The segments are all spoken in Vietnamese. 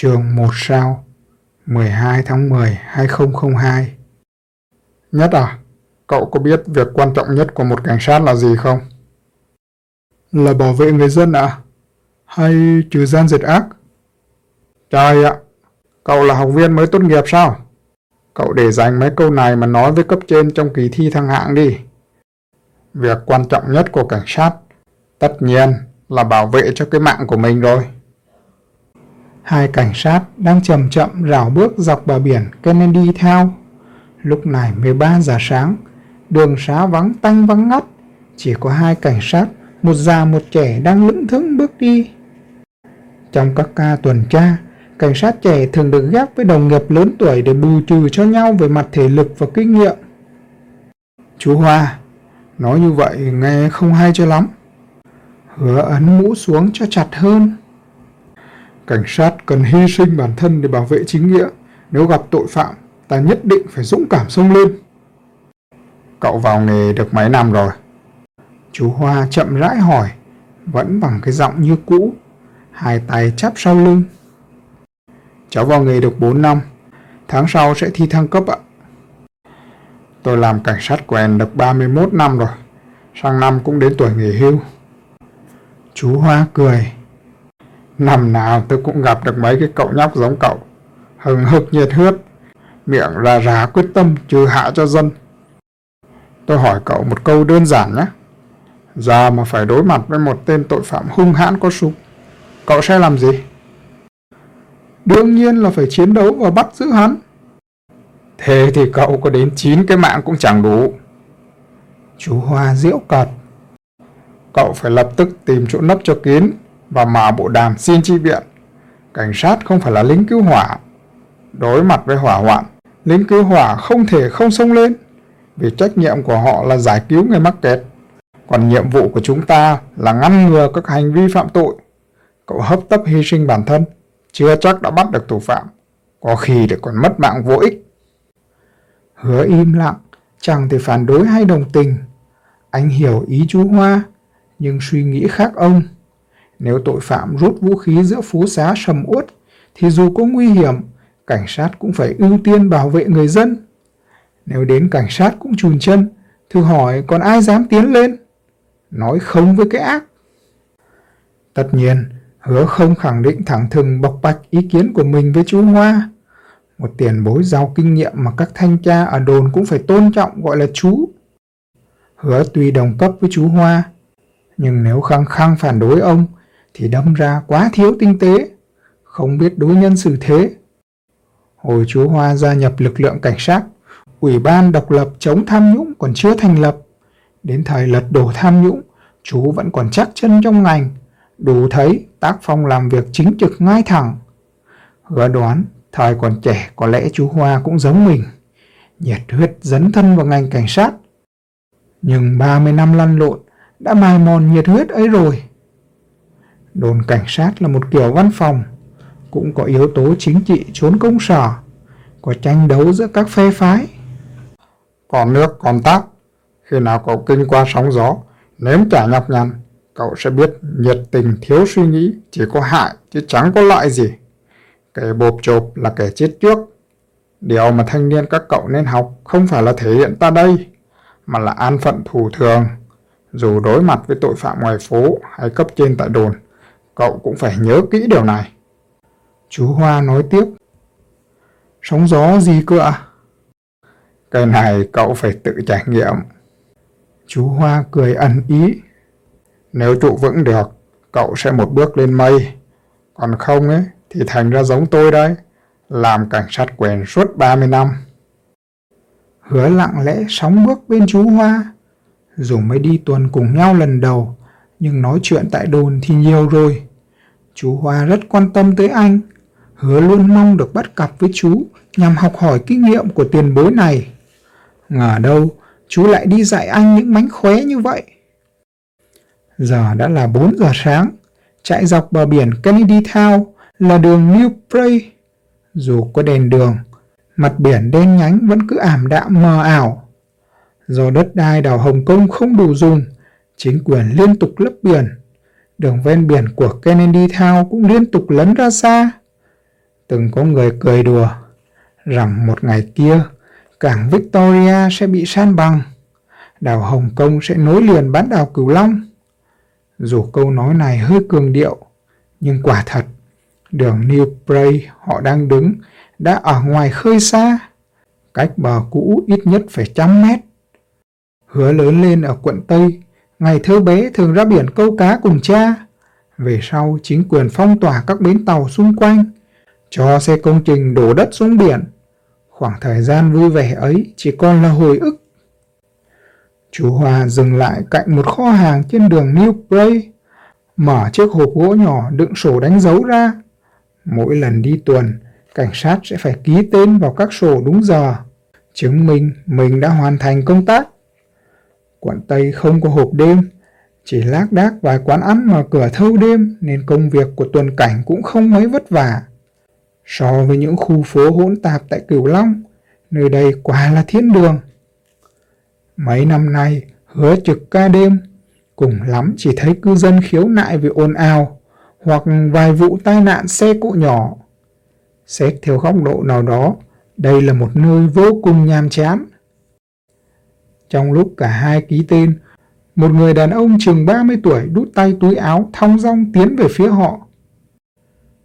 Trường 1 sao 12 tháng 10 2002 Nhất à, cậu có biết việc quan trọng nhất của một cảnh sát là gì không? Là bảo vệ người dân ạ? À? Hay trừ gian diệt ác? Trời ạ, cậu là học viên mới tốt nghiệp sao? Cậu để dành mấy câu này mà nói với cấp trên trong kỳ thi thăng hạng đi. Việc quan trọng nhất của cảnh sát tất nhiên là bảo vệ cho cái mạng của mình rồi. Hai cảnh sát đang chậm chậm rảo bước dọc bờ biển Kennedy theo. Lúc này 13 giờ sáng, đường xá vắng tanh vắng ngắt, chỉ có hai cảnh sát, một già một trẻ đang lững thững bước đi. Trong các ca tuần tra, cảnh sát trẻ thường được ghép với đồng nghiệp lớn tuổi để bù trừ cho nhau về mặt thể lực và kinh nghiệm. Chú Hoa, nói như vậy nghe không hay cho lắm. Hứa ấn mũ xuống cho chặt hơn. Cảnh sát cần hy sinh bản thân để bảo vệ chính nghĩa. Nếu gặp tội phạm, ta nhất định phải dũng cảm xông lên. Cậu vào nghề được mấy năm rồi? Chú Hoa chậm rãi hỏi, vẫn bằng cái giọng như cũ, hai tay chắp sau lưng. Cháu vào nghề được 4 năm, tháng sau sẽ thi thăng cấp ạ. Tôi làm cảnh sát quèn được 31 năm rồi, sang năm cũng đến tuổi nghỉ hưu. Chú Hoa cười. Năm nào tôi cũng gặp được mấy cái cậu nhóc giống cậu, hừng hực nhiệt huyết, miệng ra rá quyết tâm trừ hạ cho dân. Tôi hỏi cậu một câu đơn giản nhé. Giờ mà phải đối mặt với một tên tội phạm hung hãn có súng, cậu sẽ làm gì? Đương nhiên là phải chiến đấu và bắt giữ hắn. Thế thì cậu có đến 9 cái mạng cũng chẳng đủ. Chú Hoa diễu cợt. Cậu phải lập tức tìm chỗ nấp cho kín và mà bộ đàm xin chi viện. Cảnh sát không phải là lính cứu hỏa. Đối mặt với hỏa hoạn, lính cứu hỏa không thể không xông lên vì trách nhiệm của họ là giải cứu người mắc kẹt. Còn nhiệm vụ của chúng ta là ngăn ngừa các hành vi phạm tội. Cậu hấp tấp hy sinh bản thân, chưa chắc đã bắt được thủ phạm. Có khi để còn mất mạng vô ích. Hứa im lặng, chẳng thể phản đối hay đồng tình. Anh hiểu ý chú Hoa, nhưng suy nghĩ khác ông. Nếu tội phạm rút vũ khí giữa phố xá sầm uất, thì dù có nguy hiểm, cảnh sát cũng phải ưu tiên bảo vệ người dân. Nếu đến cảnh sát cũng chùn chân, thử hỏi còn ai dám tiến lên? Nói không với cái ác. Tất nhiên, hứa không khẳng định thẳng thừng bộc bạch ý kiến của mình với chú Hoa. Một tiền bối giàu kinh nghiệm mà các thanh tra ở đồn cũng phải tôn trọng gọi là chú. Hứa tuy đồng cấp với chú Hoa, nhưng nếu khăng khăng phản đối ông thì đâm ra quá thiếu tinh tế, không biết đối nhân xử thế. Hồi chú Hoa gia nhập lực lượng cảnh sát, Ủy ban độc lập chống tham nhũng còn chưa thành lập. Đến thời lật đổ tham nhũng, chú vẫn còn chắc chân trong ngành, đủ thấy tác phong làm việc chính trực ngay thẳng. Hứa đoán, thời còn trẻ có lẽ chú Hoa cũng giống mình, nhiệt huyết dấn thân vào ngành cảnh sát. Nhưng 30 năm lăn lộn đã mài mòn nhiệt huyết ấy rồi. Đồn cảnh sát là một kiểu văn phòng, cũng có yếu tố chính trị trốn công sở, có tranh đấu giữa các phe phái. Còn nước còn táp, khi nào cậu kinh qua sóng gió, nếm trả nhọc nhằn, cậu sẽ biết nhiệt tình thiếu suy nghĩ chỉ có hại chứ chẳng có lợi gì. Kẻ bộp chộp là kẻ chết trước. Điều mà thanh niên các cậu nên học không phải là thể hiện ta đây, mà là an phận thủ thường. Dù đối mặt với tội phạm ngoài phố hay cấp trên tại đồn, cậu cũng phải nhớ kỹ điều này. Chú Hoa nói tiếp. Sóng gió gì cơ ạ? Cái này cậu phải tự trải nghiệm. Chú Hoa cười ẩn ý. Nếu trụ vững được, cậu sẽ một bước lên mây. Còn không ấy, thì thành ra giống tôi đấy. Làm cảnh sát quyền suốt 30 năm. Hứa lặng lẽ sóng bước bên chú Hoa. Dù mới đi tuần cùng nhau lần đầu, nhưng nói chuyện tại đồn thì nhiều rồi. Chú Hoa rất quan tâm tới anh, hứa luôn mong được bắt cặp với chú nhằm học hỏi kinh nghiệm của tiền bối này. Ngờ đâu, chú lại đi dạy anh những mánh khóe như vậy. Giờ đã là 4 giờ sáng, chạy dọc bờ biển Kennedy Town là đường New Prey. Dù có đèn đường, mặt biển đen nhánh vẫn cứ ảm đạm mờ ảo. Do đất đai đảo Hồng Kông không đủ dùng, chính quyền liên tục lấp biển. Đường ven biển của Kennedy Town cũng liên tục lấn ra xa. Từng có người cười đùa rằng một ngày kia cảng Victoria sẽ bị san bằng, đảo Hồng Kông sẽ nối liền bán đảo Cửu Long. Dù câu nói này hơi cường điệu, nhưng quả thật, đường New Bray họ đang đứng đã ở ngoài khơi xa, cách bờ cũ ít nhất phải trăm mét. Hứa lớn lên ở quận Tây, ngày thơ bé thường ra biển câu cá cùng cha. Về sau, chính quyền phong tỏa các bến tàu xung quanh, cho xe công trình đổ đất xuống biển. Khoảng thời gian vui vẻ ấy chỉ còn là hồi ức. Chú Hòa dừng lại cạnh một kho hàng trên đường New Bray, mở chiếc hộp gỗ nhỏ đựng sổ đánh dấu ra. Mỗi lần đi tuần, cảnh sát sẽ phải ký tên vào các sổ đúng giờ, chứng minh mình đã hoàn thành công tác. Quận Tây không có hộp đêm, chỉ lác đác vài quán ăn mà cửa thâu đêm nên công việc của tuần cảnh cũng không mấy vất vả. So với những khu phố hỗn tạp tại Cửu Long, nơi đây quả là thiên đường. Mấy năm nay, hứa trực ca đêm, cùng lắm chỉ thấy cư dân khiếu nại vì ồn ào, hoặc vài vụ tai nạn xe cộ nhỏ. Xét theo góc độ nào đó, đây là một nơi vô cùng nhàm chán. Trong lúc cả hai ký tên, một người đàn ông chừng 30 tuổi đút tay túi áo thong dong tiến về phía họ.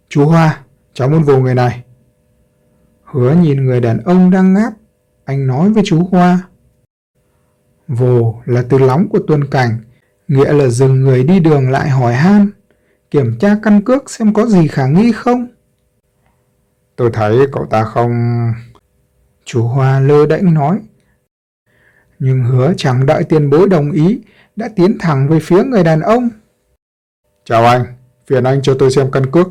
Chú Hoa, cháu muốn vô người này. Hứa nhìn người đàn ông đang ngáp, anh nói với chú Hoa. Vồ là từ lóng của tuần cảnh, nghĩa là dừng người đi đường lại hỏi han, kiểm tra căn cước xem có gì khả nghi không. Tôi thấy cậu ta không... Chú Hoa lơ đễnh nói. Nhưng hứa chẳng đợi tiền bối đồng ý, đã tiến thẳng về phía người đàn ông. Chào anh, phiền anh cho tôi xem căn cước.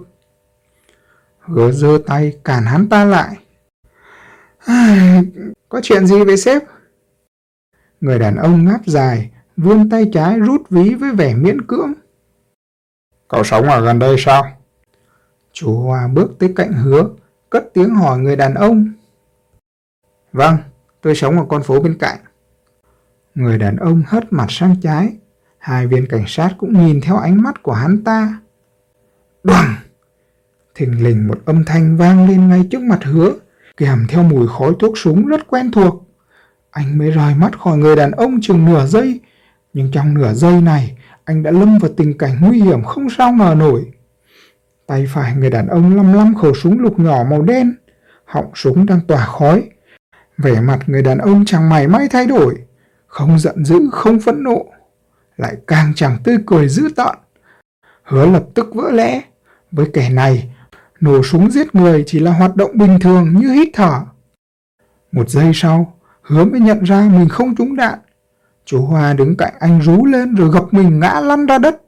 Hứa giơ tay cản hắn ta lại. Có chuyện gì vậy sếp? Người đàn ông ngáp dài, vươn tay trái rút ví với vẻ miễn cưỡng. Cậu sống ở gần đây sao? Chú Hoa bước tới cạnh hứa, cất tiếng hỏi người đàn ông. Vâng, tôi sống ở con phố bên cạnh. Người đàn ông hất mặt sang trái, hai viên cảnh sát cũng nhìn theo ánh mắt của hắn ta. Đoàng! Thình lình một âm thanh vang lên ngay trước mặt hứa, kèm theo mùi khói thuốc súng rất quen thuộc. Anh mới rời mắt khỏi người đàn ông chừng nửa giây, nhưng trong nửa giây này, anh đã lâm vào tình cảnh nguy hiểm không sao ngờ nổi. Tay phải người đàn ông lăm lăm khẩu súng lục nhỏ màu đen, họng súng đang tỏa khói. Vẻ mặt người đàn ông chẳng mảy may thay đổi, không giận dữ, không phẫn nộ, lại càng chẳng tươi cười dữ tợn. Hứa lập tức vỡ lẽ, với kẻ này, nổ súng giết người chỉ là hoạt động bình thường như hít thở. Một giây sau, hứa mới nhận ra mình không trúng đạn. Chú Hoa đứng cạnh anh rú lên rồi gập mình ngã lăn ra đất.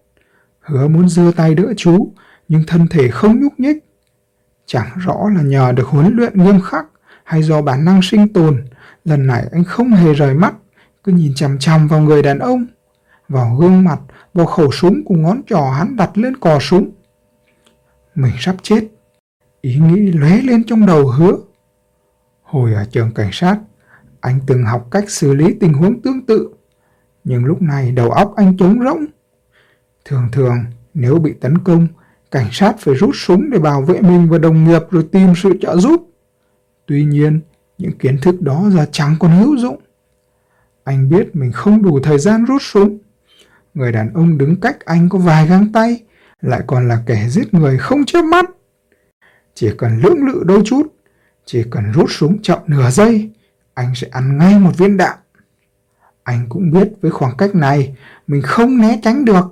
Hứa muốn giơ tay đỡ chú, nhưng thân thể không nhúc nhích. Chẳng rõ là nhờ được huấn luyện nghiêm khắc hay do bản năng sinh tồn, lần này anh không hề rời mắt, cứ nhìn chằm chằm vào người đàn ông, vào gương mặt, vào khẩu súng cùng ngón trỏ hắn đặt lên cò súng. Mình sắp chết. Ý nghĩ lóe lên trong đầu hứa. Hồi ở trường cảnh sát, anh từng học cách xử lý tình huống tương tự. Nhưng lúc này đầu óc anh trống rỗng. Thường thường, nếu bị tấn công, cảnh sát phải rút súng để bảo vệ mình và đồng nghiệp rồi tìm sự trợ giúp. Tuy nhiên, những kiến thức đó giờ chẳng còn hữu dụng. Anh biết mình không đủ thời gian rút súng. Người đàn ông đứng cách anh có vài găng tay, lại còn là kẻ giết người không chớp mắt. Chỉ cần lưỡng lự đôi chút, chỉ cần rút súng chậm nửa giây, anh sẽ ăn ngay một viên đạn. Anh cũng biết với khoảng cách này, mình không né tránh được.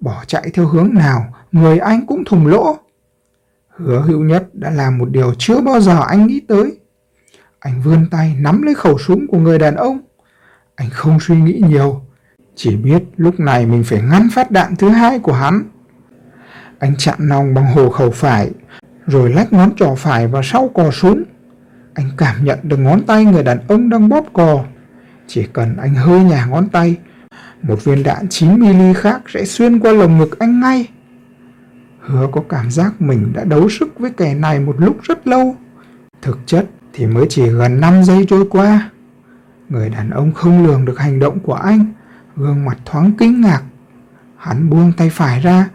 Bỏ chạy theo hướng nào, người anh cũng thùng lỗ. Hứa hữu nhất đã làm một điều chưa bao giờ anh nghĩ tới. Anh vươn tay nắm lấy khẩu súng của người đàn ông. Anh không suy nghĩ nhiều, chỉ biết lúc này mình phải ngăn phát đạn thứ hai của hắn. Anh chặn nòng bằng hồ khẩu phải, rồi lách ngón trỏ phải vào sau cò súng. Anh cảm nhận được ngón tay người đàn ông đang bóp cò. Chỉ cần anh hơi nhả ngón tay, một viên đạn 9mm khác sẽ xuyên qua lồng ngực anh ngay. Hứa có cảm giác mình đã đấu sức với kẻ này một lúc rất lâu. Thực chất thì mới chỉ gần 5 giây trôi qua. Người đàn ông không lường được hành động của anh, gương mặt thoáng kinh ngạc. Hắn buông tay phải ra,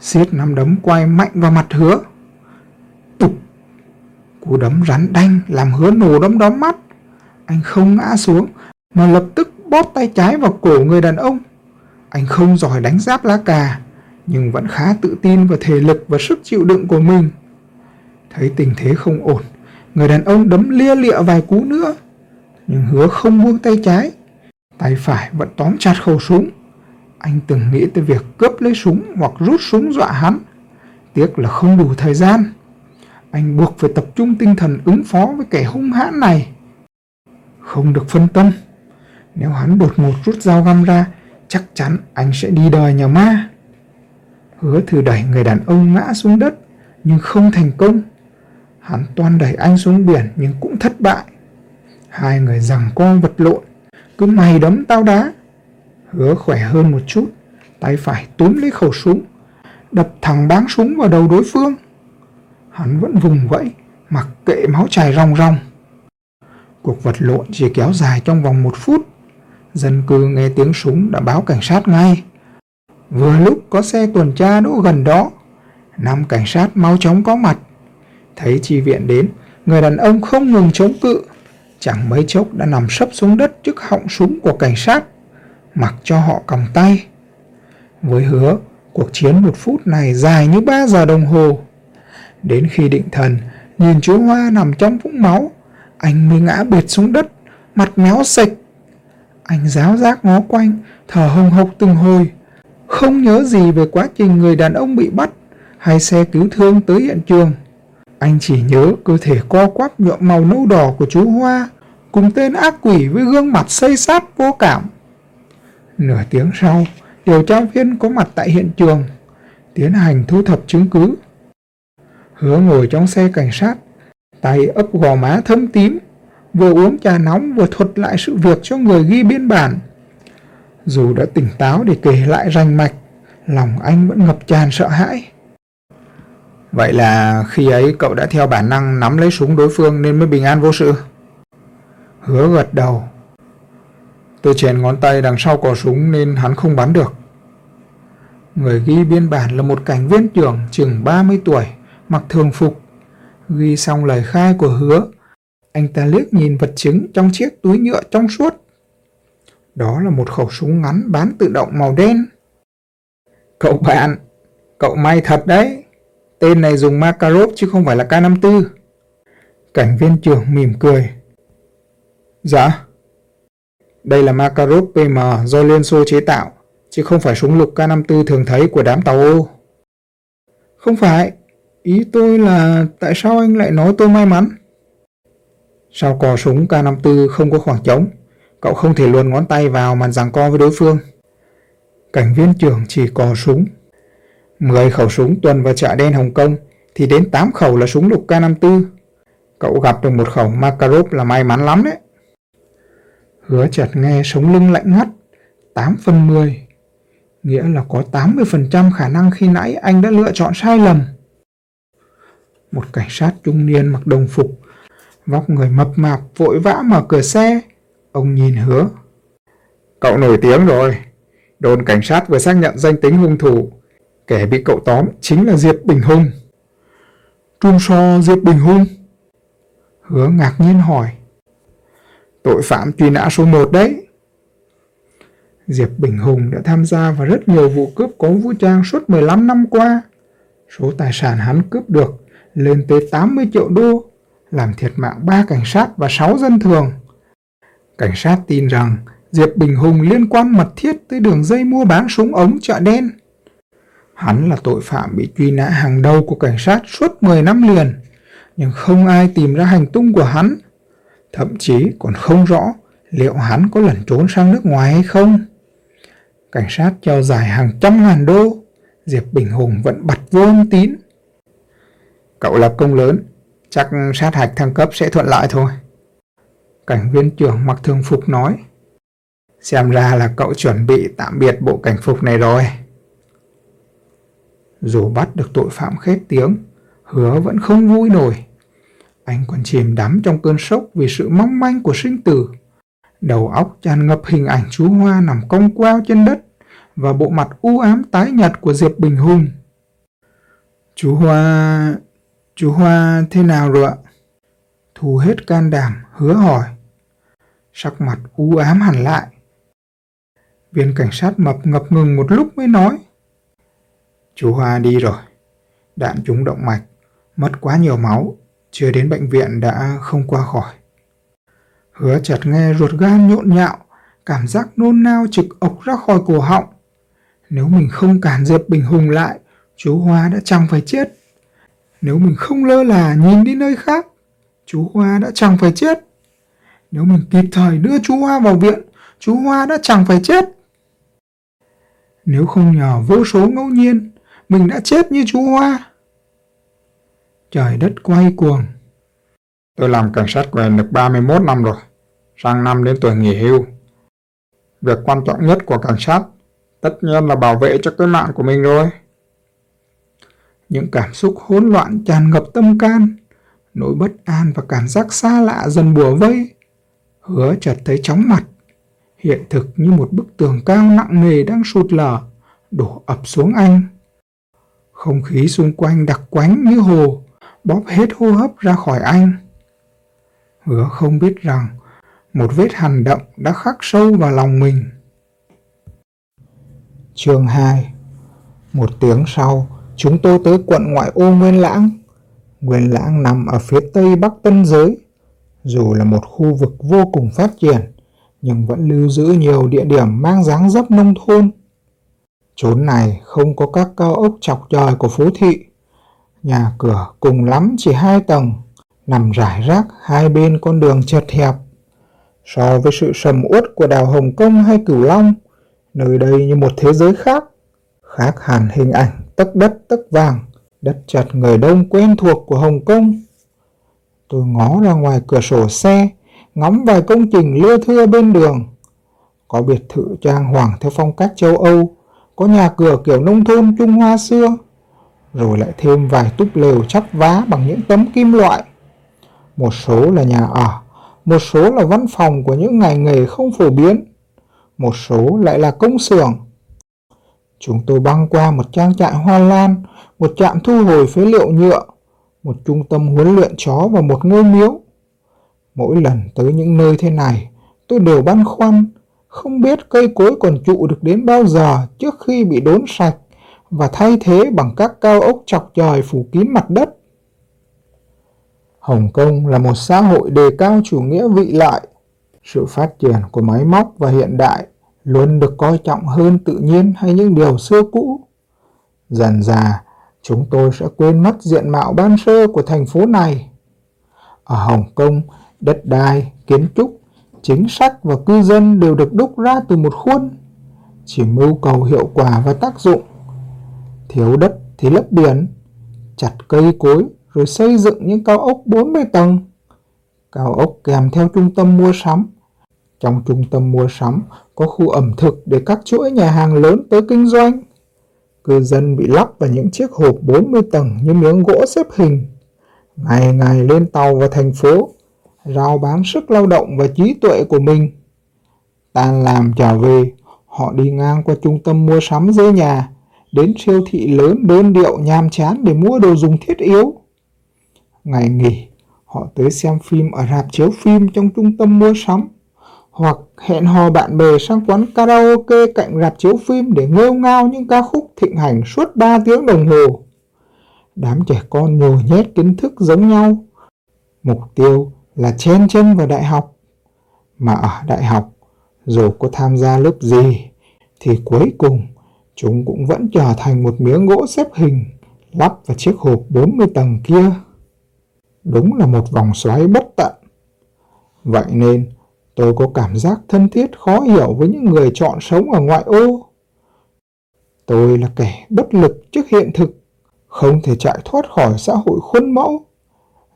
siết nắm đấm quay mạnh vào mặt hứa. Tục, Cú đấm rắn đanh làm hứa nổ đấm đóm mắt. Anh không ngã xuống mà lập tức bóp tay trái vào cổ người đàn ông. Anh không giỏi đánh giáp lá cà nhưng vẫn khá tự tin vào thể lực và sức chịu đựng của mình. Thấy tình thế không ổn, người đàn ông đấm lia lịa vài cú nữa. Nhưng hứa không buông tay trái, tay phải vẫn tóm chặt khẩu súng. Anh từng nghĩ tới việc cướp lấy súng hoặc rút súng dọa hắn. Tiếc là không đủ thời gian. Anh buộc phải tập trung tinh thần ứng phó với kẻ hung hãn này. Không được phân tâm. Nếu hắn đột ngột rút dao găm ra, chắc chắn anh sẽ đi đời nhà ma. Hứa thử đẩy người đàn ông ngã xuống đất, nhưng không thành công. Hắn toan đẩy anh xuống biển nhưng cũng thất bại. Hai người rằng co vật lộn, cứ mày đấm tao đá. Hứa khỏe hơn một chút, tay phải túm lấy khẩu súng, đập thẳng báng súng vào đầu đối phương. Hắn vẫn vùng vẫy, mặc kệ máu chảy ròng ròng. Cuộc vật lộn chỉ kéo dài trong vòng một phút. Dân cư nghe tiếng súng đã báo cảnh sát ngay. Vừa lúc có xe tuần tra đỗ gần đó, năm cảnh sát mau chóng có mặt. Thấy chi viện đến, người đàn ông không ngừng chống cự, chẳng mấy chốc đã nằm sấp xuống đất trước họng súng của cảnh sát, mặc cho họ cầm tay. Với hứa, cuộc chiến một phút này dài như ba giờ đồng hồ. Đến khi định thần, nhìn chú Hoa nằm trong vũng máu, anh mới ngã bệt xuống đất, mặt méo sạch. Anh giáo giác ngó quanh, thở hồng hộc từng hồi, không nhớ gì về quá trình người đàn ông bị bắt hay xe cứu thương tới hiện trường. Anh chỉ nhớ cơ thể co quắp nhuộm màu nâu đỏ của chú Hoa cùng tên ác quỷ với gương mặt xây sát vô cảm. Nửa tiếng sau, điều tra viên có mặt tại hiện trường, tiến hành thu thập chứng cứ. Hứa ngồi trong xe cảnh sát, tay ấp gò má thâm tím, vừa uống trà nóng vừa thuật lại sự việc cho người ghi biên bản. Dù đã tỉnh táo để kể lại rành mạch, lòng anh vẫn ngập tràn sợ hãi. Vậy là khi ấy cậu đã theo bản năng nắm lấy súng đối phương nên mới bình an vô sự. Hứa gật đầu. Tôi chèn ngón tay đằng sau cò súng nên hắn không bắn được. Người ghi biên bản là một cảnh viên trưởng chừng 30 tuổi, mặc thường phục. Ghi xong lời khai của hứa, anh ta liếc nhìn vật chứng trong chiếc túi nhựa trong suốt đó là một khẩu súng ngắn bán tự động màu đen. Cậu bạn, cậu may thật đấy. Tên này dùng Makarov chứ không phải là K54. Cảnh viên trưởng mỉm cười. Dạ. Đây là Makarov PM do Liên Xô chế tạo, chứ không phải súng lục K54 thường thấy của đám tàu ô. Không phải. Ý tôi là tại sao anh lại nói tôi may mắn? Sao cò súng K54 không có khoảng trống? Cậu không thể luồn ngón tay vào mà giằng co với đối phương. Cảnh viên trưởng chỉ cò súng. 10 khẩu súng tuần vào chợ đen Hồng Kông thì đến 8 khẩu là súng lục K54. Cậu gặp được một khẩu Makarov là may mắn lắm đấy. Hứa chợt nghe sống lưng lạnh ngắt. 8 phần 10. Nghĩa là có 80% khả năng khi nãy anh đã lựa chọn sai lầm. Một cảnh sát trung niên mặc đồng phục, vóc người mập mạp vội vã mở cửa xe, Ông nhìn hứa. Cậu nổi tiếng rồi. Đồn cảnh sát vừa xác nhận danh tính hung thủ. Kẻ bị cậu tóm chính là Diệp Bình Hùng. Trung so Diệp Bình Hùng? Hứa ngạc nhiên hỏi. Tội phạm truy nã số 1 đấy. Diệp Bình Hùng đã tham gia vào rất nhiều vụ cướp có vũ trang suốt 15 năm qua. Số tài sản hắn cướp được lên tới 80 triệu đô, làm thiệt mạng 3 cảnh sát và 6 dân thường. Cảnh sát tin rằng Diệp Bình Hùng liên quan mật thiết tới đường dây mua bán súng ống chợ đen. Hắn là tội phạm bị truy nã hàng đầu của cảnh sát suốt 10 năm liền, nhưng không ai tìm ra hành tung của hắn. Thậm chí còn không rõ liệu hắn có lẩn trốn sang nước ngoài hay không. Cảnh sát treo dài hàng trăm ngàn đô, Diệp Bình Hùng vẫn bật vô âm tín. Cậu lập công lớn, chắc sát hạch thăng cấp sẽ thuận lợi thôi. Cảnh viên trưởng mặc thường phục nói. Xem ra là cậu chuẩn bị tạm biệt bộ cảnh phục này rồi. Dù bắt được tội phạm khét tiếng, hứa vẫn không vui nổi. Anh còn chìm đắm trong cơn sốc vì sự mong manh của sinh tử. Đầu óc tràn ngập hình ảnh chú Hoa nằm cong queo trên đất và bộ mặt u ám tái nhật của Diệp Bình Hùng. Chú Hoa... chú Hoa thế nào rồi ạ? thu hết can đảm hứa hỏi. Sắc mặt u ám hẳn lại. Viên cảnh sát mập ngập ngừng một lúc mới nói. Chú Hoa đi rồi. Đạn trúng động mạch, mất quá nhiều máu, chưa đến bệnh viện đã không qua khỏi. Hứa chợt nghe ruột gan nhộn nhạo, cảm giác nôn nao trực ộc ra khỏi cổ họng. Nếu mình không cản Diệp Bình Hùng lại, chú Hoa đã chẳng phải chết. Nếu mình không lơ là nhìn đi nơi khác, chú Hoa đã chẳng phải chết. Nếu mình kịp thời đưa chú Hoa vào viện, chú Hoa đã chẳng phải chết. Nếu không nhờ vô số ngẫu nhiên, mình đã chết như chú Hoa. Trời đất quay cuồng. Tôi làm cảnh sát quyền được 31 năm rồi, sang năm đến tuổi nghỉ hưu. Việc quan trọng nhất của cảnh sát tất nhiên là bảo vệ cho cái mạng của mình rồi. Những cảm xúc hỗn loạn tràn ngập tâm can, nỗi bất an và cảm giác xa lạ dần bùa vây. Hứa chợt thấy chóng mặt, hiện thực như một bức tường cao nặng nề đang sụt lở, đổ ập xuống anh. Không khí xung quanh đặc quánh như hồ, bóp hết hô hấp ra khỏi anh. Hứa không biết rằng một vết hành động đã khắc sâu vào lòng mình. Chương 2 Một tiếng sau, chúng tôi tới quận ngoại ô Nguyên Lãng. Nguyên Lãng nằm ở phía tây bắc Tân Giới. Dù là một khu vực vô cùng phát triển, nhưng vẫn lưu giữ nhiều địa điểm mang dáng dấp nông thôn. Chốn này không có các cao ốc chọc trời của phố thị. Nhà cửa cùng lắm chỉ hai tầng, nằm rải rác hai bên con đường chật hẹp. So với sự sầm uất của đảo Hồng Kông hay Cửu Long, nơi đây như một thế giới khác. Khác hẳn hình ảnh tấc đất tấc vàng, đất chật người đông quen thuộc của Hồng Kông. Tôi ngó ra ngoài cửa sổ xe, ngắm vài công trình lưa thưa bên đường. Có biệt thự trang hoàng theo phong cách châu Âu, có nhà cửa kiểu nông thôn Trung Hoa xưa, rồi lại thêm vài túp lều chắp vá bằng những tấm kim loại. Một số là nhà ở, một số là văn phòng của những ngành nghề không phổ biến, một số lại là công xưởng. Chúng tôi băng qua một trang trại hoa lan, một trạm thu hồi phế liệu nhựa, một trung tâm huấn luyện chó và một ngôi miếu. Mỗi lần tới những nơi thế này, tôi đều băn khoăn, không biết cây cối còn trụ được đến bao giờ trước khi bị đốn sạch và thay thế bằng các cao ốc chọc trời phủ kín mặt đất. Hồng Kông là một xã hội đề cao chủ nghĩa vị lợi. Sự phát triển của máy móc và hiện đại luôn được coi trọng hơn tự nhiên hay những điều xưa cũ. Dần dà, chúng tôi sẽ quên mất diện mạo ban sơ của thành phố này. Ở Hồng Kông, đất đai, kiến trúc, chính sách và cư dân đều được đúc ra từ một khuôn, chỉ mưu cầu hiệu quả và tác dụng. Thiếu đất thì lấp biển, chặt cây cối rồi xây dựng những cao ốc 40 tầng. Cao ốc kèm theo trung tâm mua sắm. Trong trung tâm mua sắm có khu ẩm thực để các chuỗi nhà hàng lớn tới kinh doanh. Cư dân bị lắp vào những chiếc hộp 40 tầng như miếng gỗ xếp hình. Ngày ngày lên tàu vào thành phố, rao bán sức lao động và trí tuệ của mình. Tan làm trở về, họ đi ngang qua trung tâm mua sắm dưới nhà, đến siêu thị lớn đơn điệu nham chán để mua đồ dùng thiết yếu. Ngày nghỉ, họ tới xem phim ở rạp chiếu phim trong trung tâm mua sắm, hoặc hẹn hò bạn bè sang quán karaoke cạnh rạp chiếu phim để nghêu ngao những ca khúc thịnh hành suốt 3 tiếng đồng hồ. Đám trẻ con nhồi nhét kiến thức giống nhau. Mục tiêu là chen chân vào đại học. Mà ở đại học, dù có tham gia lớp gì, thì cuối cùng chúng cũng vẫn trở thành một miếng gỗ xếp hình lắp vào chiếc hộp 40 tầng kia. Đúng là một vòng xoáy bất tận. Vậy nên, tôi có cảm giác thân thiết khó hiểu với những người chọn sống ở ngoại ô. Tôi là kẻ bất lực trước hiện thực, không thể chạy thoát khỏi xã hội khuôn mẫu.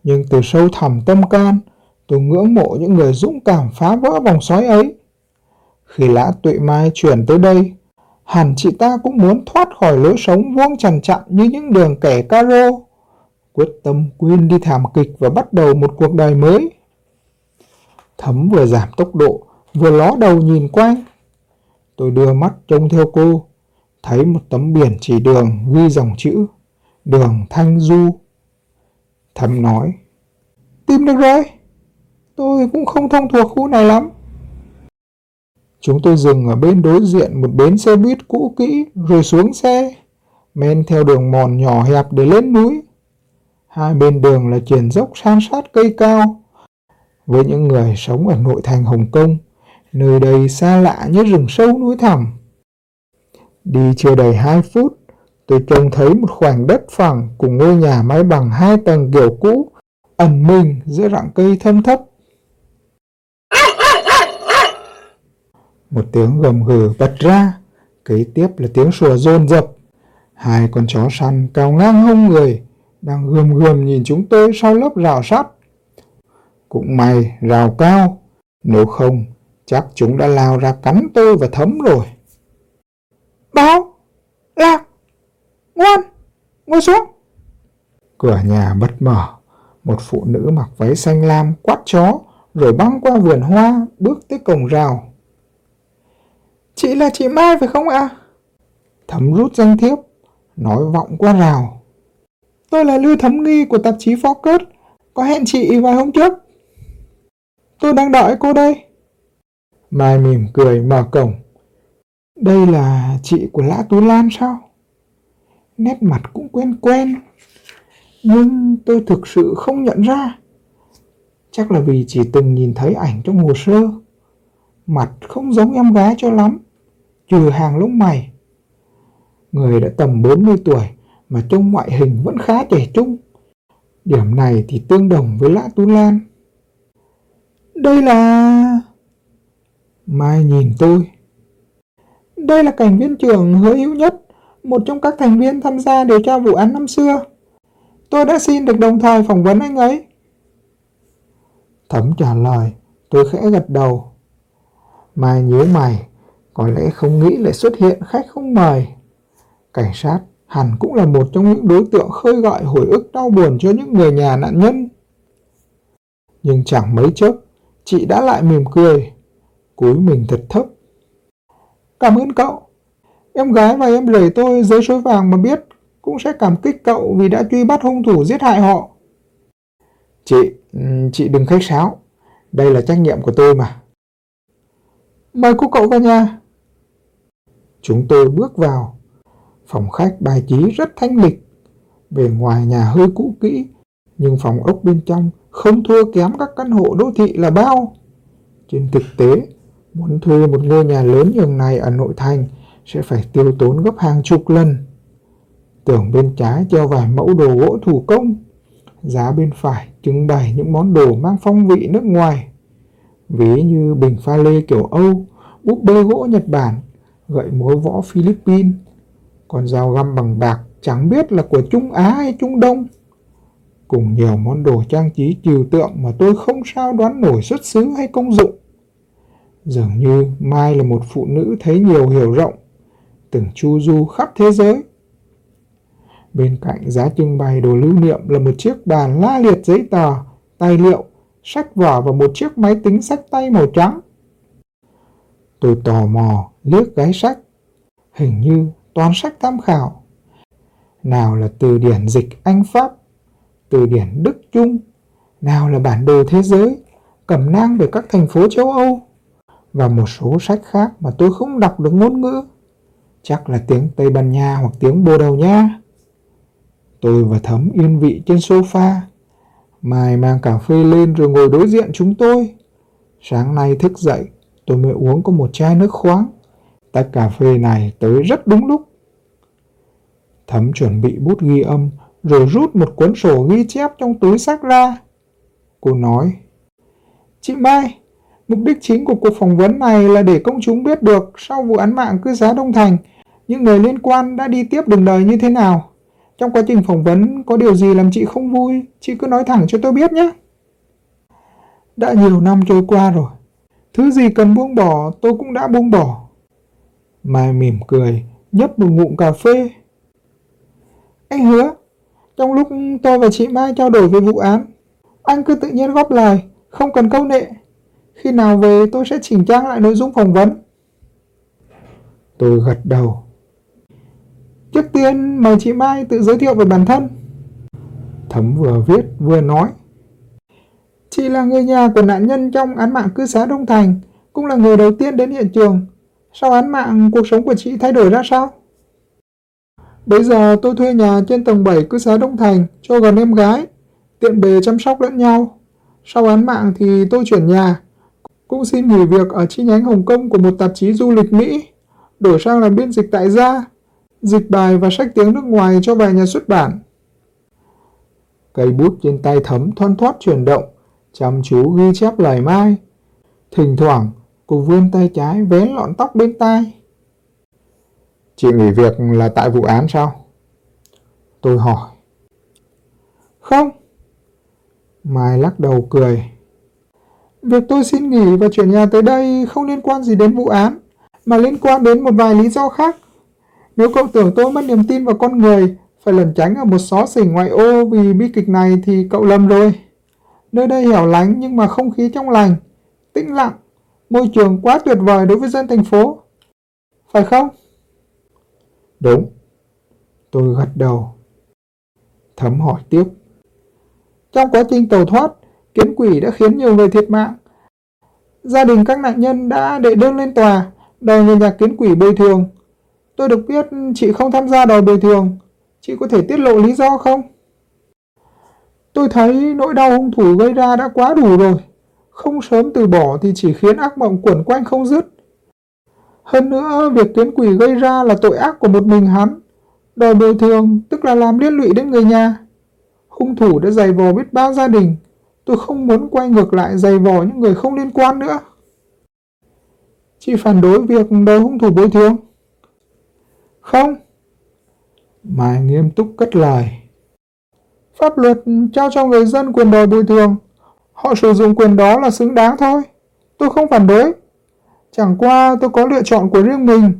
Nhưng từ sâu thẳm tâm can, tôi ngưỡng mộ những người dũng cảm phá vỡ vòng xoáy ấy. Khi lã tuệ mai chuyển tới đây, hẳn chị ta cũng muốn thoát khỏi lối sống vuông trằn chặn như những đường kẻ caro quyết tâm quên đi thảm kịch và bắt đầu một cuộc đời mới. Thấm vừa giảm tốc độ, vừa ló đầu nhìn quanh. Tôi đưa mắt trông theo cô, thấy một tấm biển chỉ đường ghi dòng chữ Đường Thanh Du. Thấm nói, tìm được rồi. Tôi cũng không thông thuộc khu này lắm. Chúng tôi dừng ở bên đối diện một bến xe buýt cũ kỹ rồi xuống xe, men theo đường mòn nhỏ hẹp để lên núi. Hai bên đường là triển dốc san sát cây cao. Với những người sống ở nội thành Hồng Kông, nơi đây xa lạ như rừng sâu núi thẳm. Đi chưa đầy hai phút, tôi trông thấy một khoảng đất phẳng cùng ngôi nhà mái bằng hai tầng kiểu cũ, ẩn mình giữa rặng cây thâm thấp. Một tiếng gầm gừ bật ra, kế tiếp là tiếng sủa rôn rập. Hai con chó săn cao ngang hông người, đang gườm gườm nhìn chúng tôi sau lớp rào sắt. Cũng may rào cao, nếu không chắc chúng đã lao ra cắn tôi và thấm rồi. Báo! Ngoan! Ngồi xuống! Cửa nhà bật mở, một phụ nữ mặc váy xanh lam quát chó rồi băng qua vườn hoa bước tới cổng rào. Chị là chị Mai phải không ạ? Thấm rút danh thiếp, nói vọng qua rào. Tôi là Lưu Thấm Nghi của tạp chí Focus, có hẹn chị vài hôm trước. Tôi đang đợi cô đây. Mai mỉm cười mở cổng. Đây là chị của Lã Tú Lan sao? Nét mặt cũng quen quen. Nhưng tôi thực sự không nhận ra. Chắc là vì chỉ từng nhìn thấy ảnh trong hồ sơ. Mặt không giống em gái cho lắm, trừ hàng lông mày. Người đã tầm 40 tuổi mà trông ngoại hình vẫn khá trẻ trung. Điểm này thì tương đồng với Lã Tú Lan. Đây là... Mai nhìn tôi. Đây là cảnh viên trưởng hứa hữu nhất, một trong các thành viên tham gia điều tra vụ án năm xưa. Tôi đã xin được đồng thời phỏng vấn anh ấy. Thấm trả lời, tôi khẽ gật đầu. Mai nhớ mày, có lẽ không nghĩ lại xuất hiện khách không mời. Cảnh sát hẳn cũng là một trong những đối tượng khơi gọi hồi ức đau buồn cho những người nhà nạn nhân. Nhưng chẳng mấy chốc, chị đã lại mỉm cười, cúi mình thật thấp. Cảm ơn cậu. Em gái và em rể tôi dưới suối vàng mà biết cũng sẽ cảm kích cậu vì đã truy bắt hung thủ giết hại họ. Chị, chị đừng khách sáo. Đây là trách nhiệm của tôi mà. Mời cô cậu vào nhà. Chúng tôi bước vào. Phòng khách bài trí rất thanh lịch. Bề ngoài nhà hơi cũ kỹ, nhưng phòng ốc bên trong không thua kém các căn hộ đô thị là bao. Trên thực tế, muốn thuê một ngôi nhà lớn như này ở nội thành sẽ phải tiêu tốn gấp hàng chục lần. Tường bên trái treo vài mẫu đồ gỗ thủ công, giá bên phải trưng bày những món đồ mang phong vị nước ngoài. Ví như bình pha lê kiểu Âu, búp bê gỗ Nhật Bản, gậy múa võ Philippines, còn dao găm bằng bạc chẳng biết là của Trung Á hay Trung Đông. Cùng nhiều món đồ trang trí trừu tượng mà tôi không sao đoán nổi xuất xứ hay công dụng. Dường như Mai là một phụ nữ thấy nhiều hiểu rộng, từng chu du khắp thế giới. Bên cạnh giá trưng bày đồ lưu niệm là một chiếc bàn la liệt giấy tờ, tài liệu, sách vở và một chiếc máy tính sách tay màu trắng. Tôi tò mò liếc gái sách, hình như toàn sách tham khảo. Nào là từ điển dịch Anh Pháp, từ điển Đức Trung, nào là bản đồ thế giới, cẩm nang về các thành phố châu Âu, và một số sách khác mà tôi không đọc được ngôn ngữ. Chắc là tiếng Tây Ban Nha hoặc tiếng Bồ Đào Nha. Tôi và Thấm yên vị trên sofa. Mai mang cà phê lên rồi ngồi đối diện chúng tôi. Sáng nay thức dậy, tôi mới uống có một chai nước khoáng. Tách cà phê này tới rất đúng lúc. Thấm chuẩn bị bút ghi âm rồi rút một cuốn sổ ghi chép trong túi sách ra. Cô nói, Chị Mai, mục đích chính của cuộc phỏng vấn này là để công chúng biết được sau vụ án mạng cư xá Đông Thành, những người liên quan đã đi tiếp đường đời như thế nào. Trong quá trình phỏng vấn có điều gì làm chị không vui, chị cứ nói thẳng cho tôi biết nhé. Đã nhiều năm trôi qua rồi, thứ gì cần buông bỏ tôi cũng đã buông bỏ. Mai mỉm cười, nhấp một ngụm cà phê. Anh hứa, trong lúc tôi và chị Mai trao đổi về vụ án, anh cứ tự nhiên góp lời, không cần câu nệ. Khi nào về tôi sẽ chỉnh trang lại nội dung phỏng vấn. Tôi gật đầu. Trước tiên mời chị Mai tự giới thiệu về bản thân. Thấm vừa viết vừa nói. Chị là người nhà của nạn nhân trong án mạng cư xá Đông Thành, cũng là người đầu tiên đến hiện trường. Sau án mạng, cuộc sống của chị thay đổi ra sao? Bây giờ tôi thuê nhà trên tầng 7 cư xá Đông Thành cho gần em gái, tiện bề chăm sóc lẫn nhau. Sau án mạng thì tôi chuyển nhà, cũng xin nghỉ việc ở chi nhánh Hồng Kông của một tạp chí du lịch Mỹ, đổi sang làm biên dịch tại gia, dịch bài và sách tiếng nước ngoài cho vài nhà xuất bản. Cây bút trên tay thấm thoăn thoát chuyển động, chăm chú ghi chép lời Mai. Thỉnh thoảng, cô vươn tay trái vén lọn tóc bên tai. Chị nghỉ việc là tại vụ án sao? Tôi hỏi. Không. Mai lắc đầu cười. Việc tôi xin nghỉ và chuyển nhà tới đây không liên quan gì đến vụ án, mà liên quan đến một vài lý do khác. Nếu cậu tưởng tôi mất niềm tin vào con người, phải lẩn tránh ở một xó xỉnh ngoại ô vì bi kịch này thì cậu lầm rồi. Nơi đây hẻo lánh nhưng mà không khí trong lành, tĩnh lặng, môi trường quá tuyệt vời đối với dân thành phố. Phải không? Đúng. Tôi gật đầu. Thấm hỏi tiếp. Trong quá trình tàu thoát, kiến quỷ đã khiến nhiều người thiệt mạng. Gia đình các nạn nhân đã đệ đơn lên tòa, đòi người nhà kiến quỷ bồi thường. Tôi được biết chị không tham gia đòi bồi thường. Chị có thể tiết lộ lý do không? Tôi thấy nỗi đau hung thủ gây ra đã quá đủ rồi. Không sớm từ bỏ thì chỉ khiến ác mộng quẩn quanh không dứt. Hơn nữa, việc kiến quỷ gây ra là tội ác của một mình hắn. Đòi bồi thường tức là làm liên lụy đến người nhà. Hung thủ đã giày vò biết bao gia đình. Tôi không muốn quay ngược lại giày vò những người không liên quan nữa. Chị phản đối việc đòi hung thủ bồi thường? Không. Mai nghiêm túc cất lời. Pháp luật trao cho người dân quyền đòi bồi thường. Họ sử dụng quyền đó là xứng đáng thôi. Tôi không phản đối. Chẳng qua tôi có lựa chọn của riêng mình.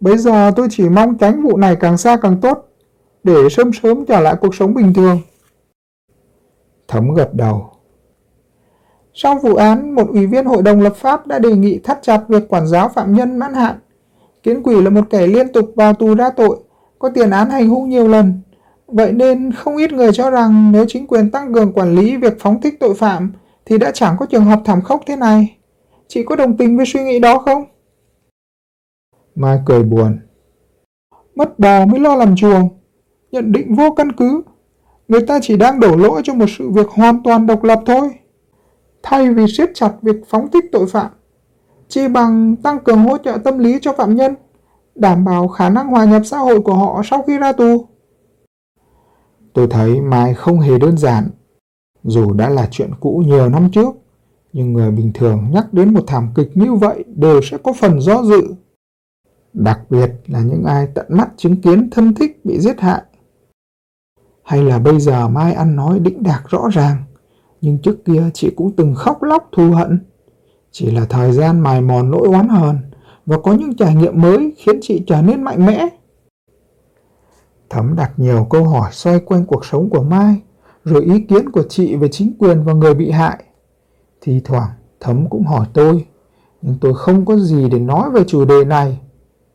Bây giờ tôi chỉ mong tránh vụ này càng xa càng tốt, để sớm sớm trở lại cuộc sống bình thường. Thấm gật đầu. Sau vụ án, một ủy viên hội đồng lập pháp đã đề nghị thắt chặt việc quản giáo phạm nhân mãn hạn. Kiến quỷ là một kẻ liên tục vào tù ra tội, có tiền án hành hung nhiều lần. Vậy nên không ít người cho rằng nếu chính quyền tăng cường quản lý việc phóng thích tội phạm thì đã chẳng có trường hợp thảm khốc thế này. Chị có đồng tình với suy nghĩ đó không? Mai cười buồn. Mất bò mới lo làm chuồng. Nhận định vô căn cứ. Người ta chỉ đang đổ lỗi cho một sự việc hoàn toàn độc lập thôi. Thay vì siết chặt việc phóng thích tội phạm, chỉ bằng tăng cường hỗ trợ tâm lý cho phạm nhân, đảm bảo khả năng hòa nhập xã hội của họ sau khi ra tù. Tôi thấy Mai không hề đơn giản. Dù đã là chuyện cũ nhiều năm trước, nhưng người bình thường nhắc đến một thảm kịch như vậy đều sẽ có phần do dự. Đặc biệt là những ai tận mắt chứng kiến thân thích bị giết hại. Hay là bây giờ Mai ăn nói đĩnh đạc rõ ràng, nhưng trước kia chị cũng từng khóc lóc thù hận. Chỉ là thời gian mài mòn nỗi oán hờn và có những trải nghiệm mới khiến chị trở nên mạnh mẽ. Thấm đặt nhiều câu hỏi xoay quanh cuộc sống của Mai, rồi ý kiến của chị về chính quyền và người bị hại. Thì thoảng Thấm cũng hỏi tôi, nhưng tôi không có gì để nói về chủ đề này,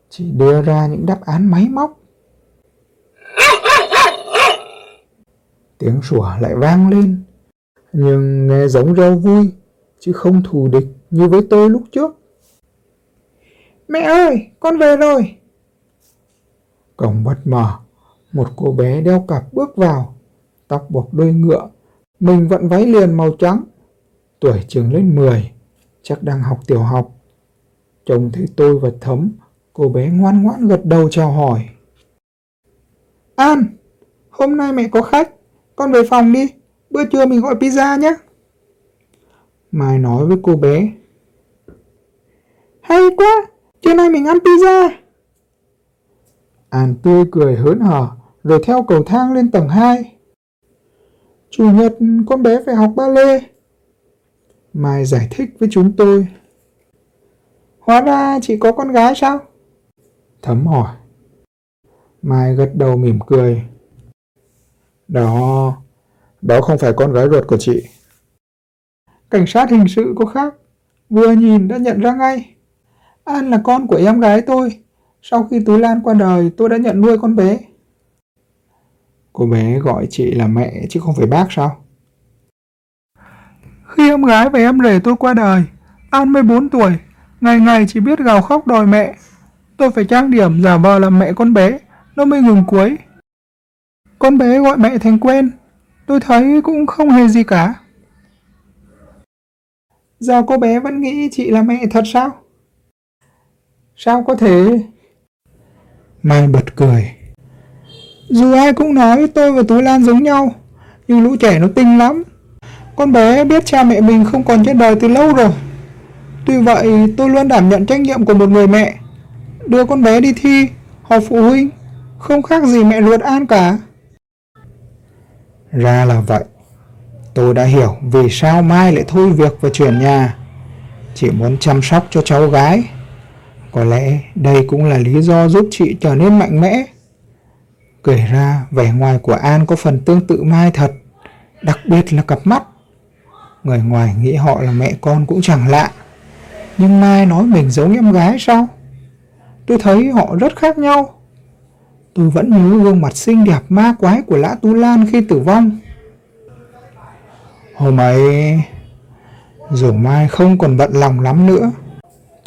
chỉ đưa ra những đáp án máy móc. Tiếng sủa lại vang lên, nhưng nghe giống rau vui, chứ không thù địch như với tôi lúc trước. Mẹ ơi, con về rồi. Cổng bật mở, một cô bé đeo cặp bước vào, tóc buộc đuôi ngựa, mình vận váy liền màu trắng, tuổi trường lên 10, chắc đang học tiểu học. Trông thấy tôi và Thấm, cô bé ngoan ngoãn gật đầu chào hỏi. An, hôm nay mẹ có khách, con về phòng đi, bữa trưa mình gọi pizza nhé. Mai nói với cô bé. Hay quá, trưa nay mình ăn pizza. An tươi cười hớn hở, rồi theo cầu thang lên tầng 2. Chủ nhật con bé phải học ba lê. Mai giải thích với chúng tôi. Hóa ra chỉ có con gái sao? Thấm hỏi. Mai gật đầu mỉm cười. Đó, đó không phải con gái ruột của chị. Cảnh sát hình sự có khác, vừa nhìn đã nhận ra ngay. An là con của em gái tôi. Sau khi Tú Lan qua đời, tôi đã nhận nuôi con bé. Cô bé gọi chị là mẹ chứ không phải bác sao? Khi em gái và em rể tôi qua đời, An 14 tuổi, ngày ngày chỉ biết gào khóc đòi mẹ. Tôi phải trang điểm giả vờ làm mẹ con bé, nó mới ngừng cuối. Con bé gọi mẹ thành quen, tôi thấy cũng không hề gì cả. Giờ cô bé vẫn nghĩ chị là mẹ thật sao? Sao có thể? Mai bật cười. Dù ai cũng nói tôi và Tú Lan giống nhau, nhưng lũ trẻ nó tinh lắm. Con bé biết cha mẹ mình không còn trên đời từ lâu rồi. Tuy vậy, tôi luôn đảm nhận trách nhiệm của một người mẹ. Đưa con bé đi thi, họp phụ huynh, không khác gì mẹ ruột An cả. Ra là vậy. Tôi đã hiểu vì sao Mai lại thôi việc và chuyển nhà. Chỉ muốn chăm sóc cho cháu gái. Có lẽ đây cũng là lý do giúp chị trở nên mạnh mẽ. Kể ra vẻ ngoài của An có phần tương tự Mai thật, đặc biệt là cặp mắt. Người ngoài nghĩ họ là mẹ con cũng chẳng lạ. Nhưng Mai nói mình giống em gái sao? Tôi thấy họ rất khác nhau. Tôi vẫn nhớ gương mặt xinh đẹp ma quái của Lã Tu Lan khi tử vong. Hôm ấy, dù Mai không còn bận lòng lắm nữa,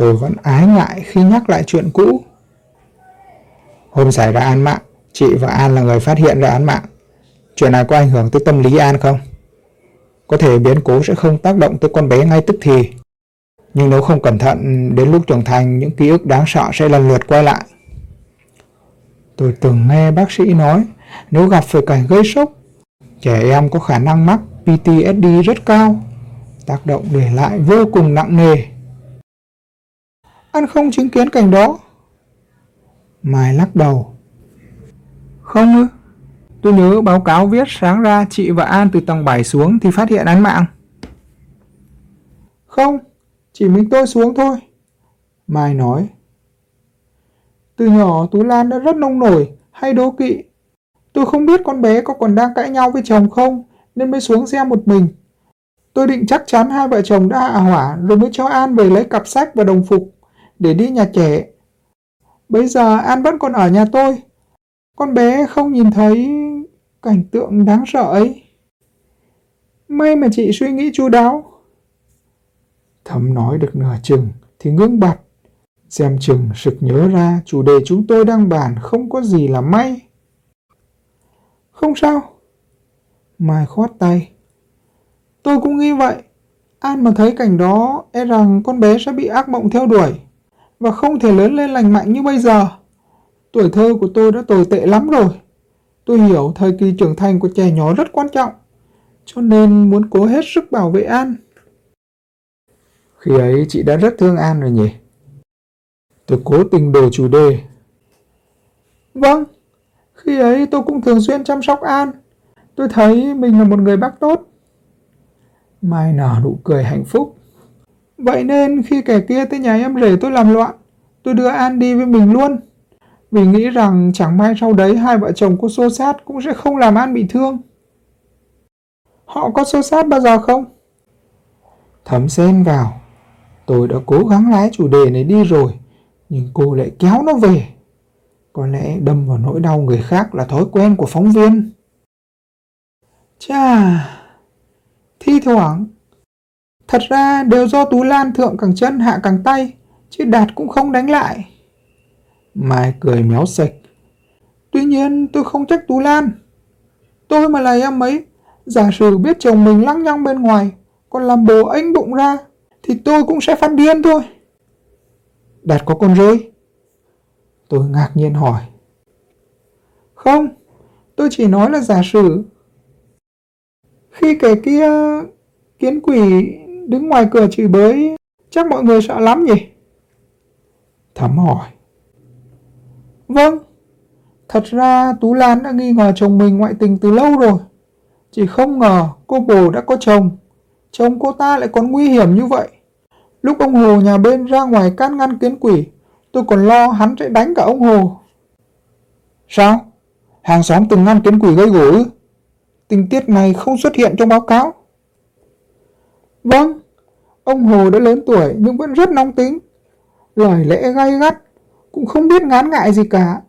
tôi vẫn ái ngại khi nhắc lại chuyện cũ. Hôm xảy ra án mạng, chị và An là người phát hiện ra án mạng. Chuyện này có ảnh hưởng tới tâm lý An không? Có thể biến cố sẽ không tác động tới con bé ngay tức thì. Nhưng nếu không cẩn thận, đến lúc trưởng thành, những ký ức đáng sợ sẽ lần lượt quay lại. Tôi từng nghe bác sĩ nói, nếu gặp phải cảnh gây sốc, trẻ em có khả năng mắc PTSD rất cao, tác động để lại vô cùng nặng nề. Anh không chứng kiến cảnh đó. Mai lắc đầu. Không ư? Tôi nhớ báo cáo viết sáng ra chị và An từ tầng 7 xuống thì phát hiện án mạng. Không, chỉ mình tôi xuống thôi. Mai nói. Từ nhỏ Tú Lan đã rất nông nổi, hay đố kỵ. Tôi không biết con bé có còn đang cãi nhau với chồng không, nên mới xuống xe một mình. Tôi định chắc chắn hai vợ chồng đã hạ hỏa rồi mới cho An về lấy cặp sách và đồng phục để đi nhà trẻ. Bây giờ An vẫn còn ở nhà tôi. Con bé không nhìn thấy cảnh tượng đáng sợ ấy. May mà chị suy nghĩ chu đáo. Thấm nói được nửa chừng thì ngưng bặt. Xem chừng sực nhớ ra chủ đề chúng tôi đang bàn không có gì là may. Không sao. Mai khoát tay. Tôi cũng nghĩ vậy. An mà thấy cảnh đó, e rằng con bé sẽ bị ác mộng theo đuổi và không thể lớn lên lành mạnh như bây giờ. Tuổi thơ của tôi đã tồi tệ lắm rồi. Tôi hiểu thời kỳ trưởng thành của trẻ nhỏ rất quan trọng, cho nên muốn cố hết sức bảo vệ An. Khi ấy chị đã rất thương An rồi nhỉ? Tôi cố tình đổi chủ đề. Vâng, khi ấy tôi cũng thường xuyên chăm sóc An. Tôi thấy mình là một người bác tốt. Mai nở nụ cười hạnh phúc. Vậy nên khi kẻ kia tới nhà em rể tôi làm loạn, tôi đưa An đi với mình luôn. Vì nghĩ rằng chẳng may sau đấy hai vợ chồng có xô sát cũng sẽ không làm An bị thương. Họ có xô sát bao giờ không? Thấm xen vào. Tôi đã cố gắng lái chủ đề này đi rồi, nhưng cô lại kéo nó về. Có lẽ đâm vào nỗi đau người khác là thói quen của phóng viên. Chà, thi thoảng, thật ra đều do Tú Lan thượng càng chân hạ càng tay, chứ Đạt cũng không đánh lại. Mai cười méo sạch. Tuy nhiên tôi không trách Tú Lan. Tôi mà là em ấy, giả sử biết chồng mình lăng nhăng bên ngoài, còn làm bồ anh bụng ra, thì tôi cũng sẽ phát điên thôi. Đạt có con rơi? Tôi ngạc nhiên hỏi. Không, tôi chỉ nói là giả sử. Khi kẻ kia kiến quỷ đứng ngoài cửa chửi bới, chắc mọi người sợ lắm nhỉ? Thắm hỏi. Vâng, thật ra Tú Lan đã nghi ngờ chồng mình ngoại tình từ lâu rồi. Chỉ không ngờ cô bồ đã có chồng, chồng cô ta lại còn nguy hiểm như vậy. Lúc ông Hồ nhà bên ra ngoài can ngăn kiến quỷ, tôi còn lo hắn sẽ đánh cả ông Hồ. Sao? Hàng xóm từng ngăn kiến quỷ gây gổ? Tình tiết này không xuất hiện trong báo cáo. Vâng, ông Hồ đã lớn tuổi nhưng vẫn rất nóng tính. Lời lẽ gay gắt, cũng không biết ngán ngại gì cả.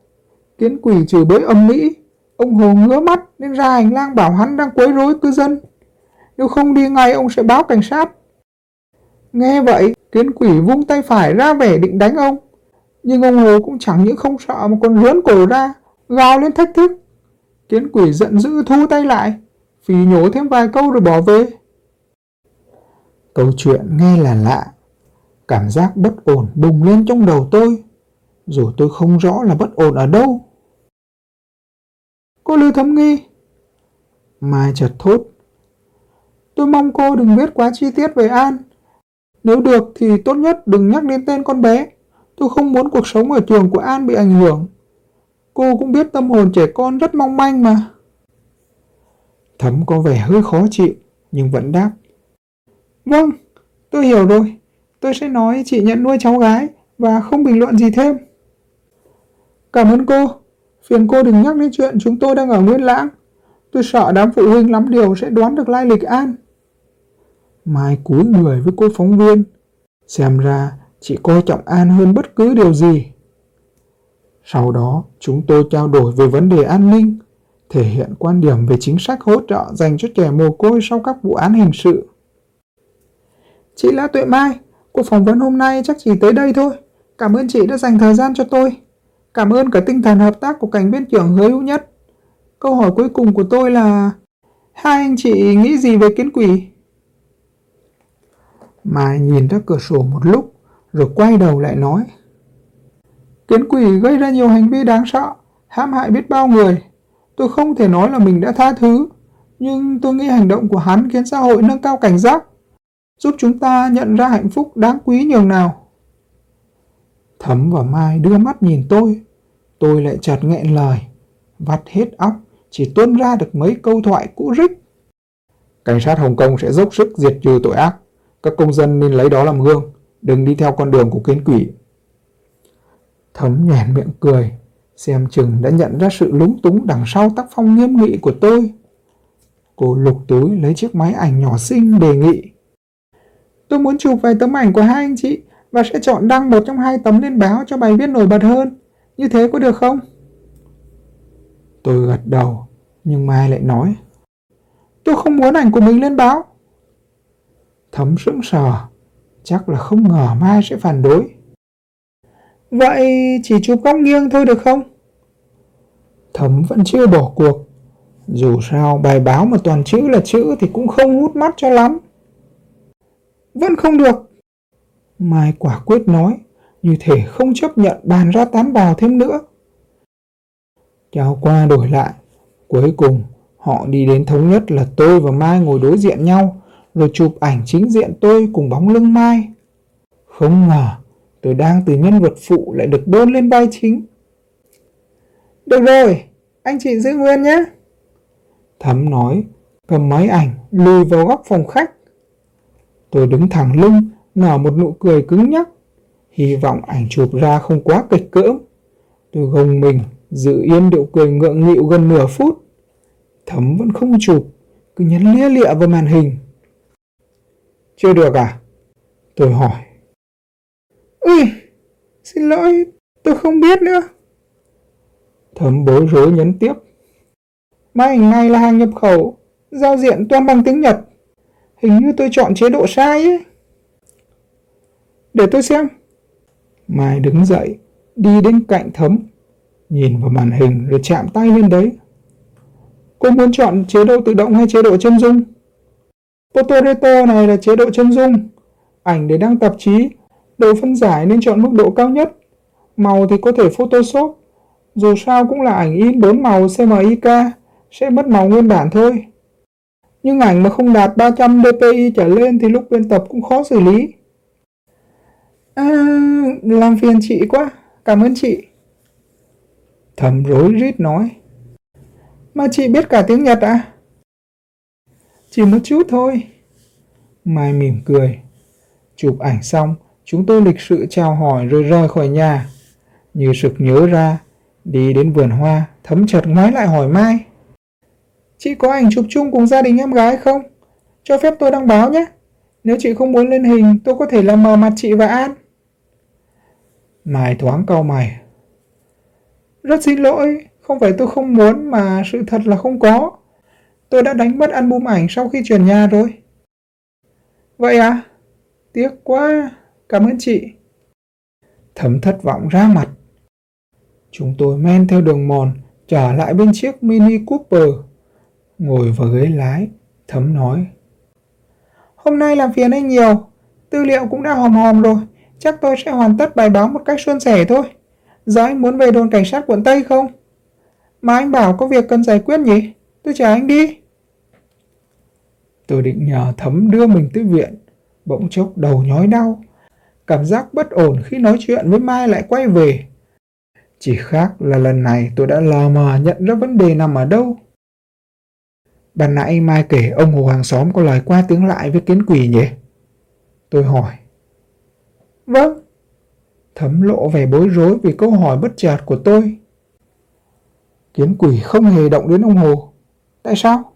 Kiến quỷ chửi bới âm mỹ, ông Hồ ngứa mắt nên ra hành lang bảo hắn đang quấy rối cư dân. nếu không đi ngay ông sẽ báo cảnh sát. Nghe vậy, kiến quỷ vung tay phải ra vẻ định đánh ông. Nhưng ông Hồ cũng chẳng những không sợ mà còn rướn cổ ra, gào lên thách thức. Kiến quỷ giận dữ thu tay lại, phì nhổ thêm vài câu rồi bỏ về. Câu chuyện nghe là lạ, cảm giác bất ổn bùng lên trong đầu tôi, dù tôi không rõ là bất ổn ở đâu. Cô Lưu Thấm Nghi Mai chợt thốt Tôi mong cô đừng viết quá chi tiết về An. Nếu được thì tốt nhất đừng nhắc đến tên con bé. Tôi không muốn cuộc sống ở trường của An bị ảnh hưởng. Cô cũng biết tâm hồn trẻ con rất mong manh mà. Thấm có vẻ hơi khó chịu, nhưng vẫn đáp. Vâng, tôi hiểu rồi. Tôi sẽ nói chị nhận nuôi cháu gái và không bình luận gì thêm. Cảm ơn cô. Phiền cô đừng nhắc đến chuyện chúng tôi đang ở Nguyên Lãng. Tôi sợ đám phụ huynh lắm điều sẽ đoán được lai lịch An. Mai cúi người với cô phóng viên. Xem ra chị coi trọng An hơn bất cứ điều gì. Sau đó, chúng tôi trao đổi về vấn đề an ninh, thể hiện quan điểm về chính sách hỗ trợ dành cho trẻ mồ côi sau các vụ án hình sự. Chị là Tuệ Mai, cuộc phỏng vấn hôm nay chắc chỉ tới đây thôi. Cảm ơn chị đã dành thời gian cho tôi. Cảm ơn cả tinh thần hợp tác của cảnh viên trưởng hứa hữu nhất. Câu hỏi cuối cùng của tôi là Hai anh chị nghĩ gì về kiến quỷ? Mai nhìn ra cửa sổ một lúc rồi quay đầu lại nói Kiến quỷ gây ra nhiều hành vi đáng sợ, hãm hại biết bao người. Tôi không thể nói là mình đã tha thứ, nhưng tôi nghĩ hành động của hắn khiến xã hội nâng cao cảnh giác, giúp chúng ta nhận ra hạnh phúc đáng quý nhường nào. Thấm và Mai đưa mắt nhìn tôi, tôi lại chợt nghẹn lời, vắt hết óc, chỉ tuôn ra được mấy câu thoại cũ rích. Cảnh sát Hồng Kông sẽ dốc sức diệt trừ tội ác, các công dân nên lấy đó làm gương, đừng đi theo con đường của kiến quỷ. Thấm nhoẻn miệng cười, xem chừng đã nhận ra sự lúng túng đằng sau tác phong nghiêm nghị của tôi. Cô lục túi lấy chiếc máy ảnh nhỏ xinh đề nghị. Tôi muốn chụp vài tấm ảnh của hai anh chị và sẽ chọn đăng một trong hai tấm lên báo cho bài viết nổi bật hơn. Như thế có được không? Tôi gật đầu, nhưng Mai lại nói. Tôi không muốn ảnh của mình lên báo. Thấm sững sờ, chắc là không ngờ Mai sẽ phản đối. Vậy chỉ chụp góc nghiêng thôi được không? Thấm vẫn chưa bỏ cuộc. Dù sao bài báo mà toàn chữ là chữ thì cũng không hút mắt cho lắm. Vẫn không được. Mai quả quyết nói, như thể không chấp nhận bàn ra tán bào thêm nữa. Chào qua đổi lại, cuối cùng họ đi đến thống nhất là tôi và Mai ngồi đối diện nhau, rồi chụp ảnh chính diện tôi cùng bóng lưng Mai. Không ngờ, tôi đang từ nhân vật phụ lại được đôn lên vai chính. Được rồi, anh chị giữ nguyên nhé. Thắm nói, cầm máy ảnh, lùi vào góc phòng khách. Tôi đứng thẳng lưng, nở một nụ cười cứng nhắc. Hy vọng ảnh chụp ra không quá kịch cỡm. Tôi gồng mình, giữ yên điệu cười ngượng nghịu gần nửa phút. Thấm vẫn không chụp, cứ nhấn lia lịa vào màn hình. Chưa được à? Tôi hỏi. Ui, xin lỗi, tôi không biết nữa. Thấm bối rối nhấn tiếp. Máy ảnh này là hàng nhập khẩu, giao diện toàn bằng tiếng Nhật. Hình như tôi chọn chế độ sai ấy. Để tôi xem. Mai đứng dậy, đi đến cạnh thấm, nhìn vào màn hình rồi chạm tay lên đấy. Cô muốn chọn chế độ tự động hay chế độ chân dung? Potoreto này là chế độ chân dung. Ảnh để đăng tạp chí, độ phân giải nên chọn mức độ cao nhất. Màu thì có thể Photoshop. Dù sao cũng là ảnh in 4 màu CMYK, sẽ mất màu nguyên bản thôi. Nhưng ảnh mà không đạt 300 dpi trở lên thì lúc biên tập cũng khó xử lý. À, làm phiền chị quá, cảm ơn chị. Thầm rối rít nói. Mà chị biết cả tiếng Nhật à? Chỉ một chút thôi. Mai mỉm cười. Chụp ảnh xong, chúng tôi lịch sự chào hỏi rồi rời khỏi nhà. Như sực nhớ ra, đi đến vườn hoa, thấm chợt ngoái lại hỏi Mai. Chị có ảnh chụp chung cùng gia đình em gái không? Cho phép tôi đăng báo nhé. Nếu chị không muốn lên hình, tôi có thể làm mờ mặt chị và An. Mai thoáng cau mày. Rất xin lỗi, không phải tôi không muốn mà sự thật là không có. tôi đã đánh mất album ảnh sau khi chuyển nhà rồi. Vậy à? Tiếc quá, cảm ơn chị. Thấm thất vọng ra mặt. Chúng tôi men theo đường mòn, trở lại bên chiếc Mini Cooper. Ngồi vào ghế lái, Thấm nói. Hôm nay làm phiền anh nhiều, tư liệu cũng đã hòm hòm rồi, chắc tôi sẽ hoàn tất bài báo một cách suôn sẻ thôi. Giờ anh muốn về đồn cảnh sát quận Tây không? Mà anh bảo có việc cần giải quyết nhỉ? Tôi chờ anh đi. Tôi định nhờ Thấm đưa mình tới viện, bỗng chốc đầu nhói đau. Cảm giác bất ổn khi nói chuyện với Mai lại quay về. Chỉ khác là lần này tôi đã lờ mờ nhận ra vấn đề nằm ở đâu. Ban nãy Mai kể ông Hồ hàng xóm có lời qua tiếng lại với kiến quỷ nhỉ? Tôi hỏi. Vâng. Thấm lộ vẻ bối rối vì câu hỏi bất chợt của tôi. Kiến quỷ không hề động đến ông Hồ. Tại sao?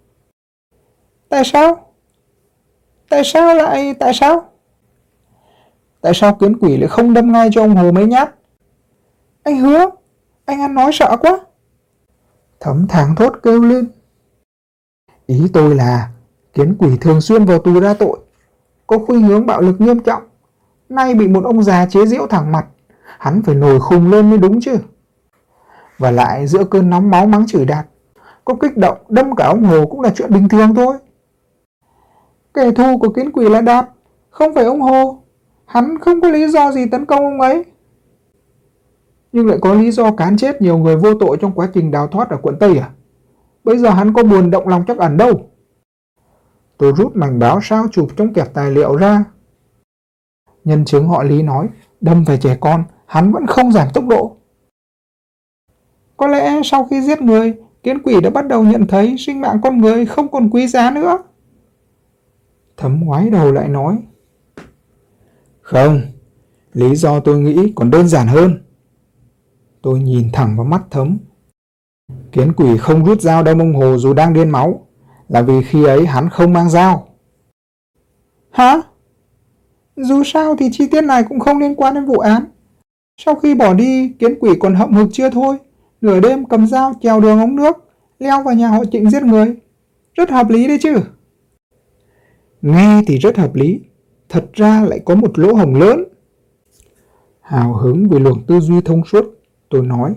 Tại sao? Tại sao lại tại sao? Tại sao kiến quỷ lại không đâm ngay cho ông Hồ mấy nhát? Anh hứa, anh ăn nói sợ quá. Thấm thẳng thốt kêu lên. Ý tôi là kiến quỷ thường xuyên vào tù ra tội, có khuynh hướng bạo lực nghiêm trọng. Nay bị một ông già chế giễu thẳng mặt, hắn phải nổi khùng lên mới đúng chứ. Và lại giữa cơn nóng máu mắng chửi đạt, có kích động đâm cả ông Hồ cũng là chuyện bình thường thôi. Kẻ thù của kiến quỷ là Đạt, không phải ông Hồ. Hắn không có lý do gì tấn công ông ấy. Nhưng lại có lý do cán chết nhiều người vô tội trong quá trình đào thoát ở quận Tây à? Bây giờ hắn có buồn động lòng chắc ẩn đâu. Tôi rút mảnh báo sao chụp trong kẹp tài liệu ra. Nhân chứng họ Lý nói, đâm về trẻ con, hắn vẫn không giảm tốc độ. Có lẽ sau khi giết người, kiến quỷ đã bắt đầu nhận thấy sinh mạng con người không còn quý giá nữa. Thấm ngoái đầu lại nói. Không, lý do tôi nghĩ còn đơn giản hơn. Tôi nhìn thẳng vào mắt thấm. Kiến quỷ không rút dao đâm ông Hồ dù đang điên máu, là vì khi ấy hắn không mang dao. Hả? Dù sao thì chi tiết này cũng không liên quan đến vụ án. Sau khi bỏ đi, kiến quỷ còn hậm hực chưa thôi. Nửa đêm cầm dao trèo đường ống nước, leo vào nhà họ trịnh giết người. Rất hợp lý đấy chứ. Nghe thì rất hợp lý, thật ra lại có một lỗ hổng lớn. Hào hứng vì luồng tư duy thông suốt, tôi nói.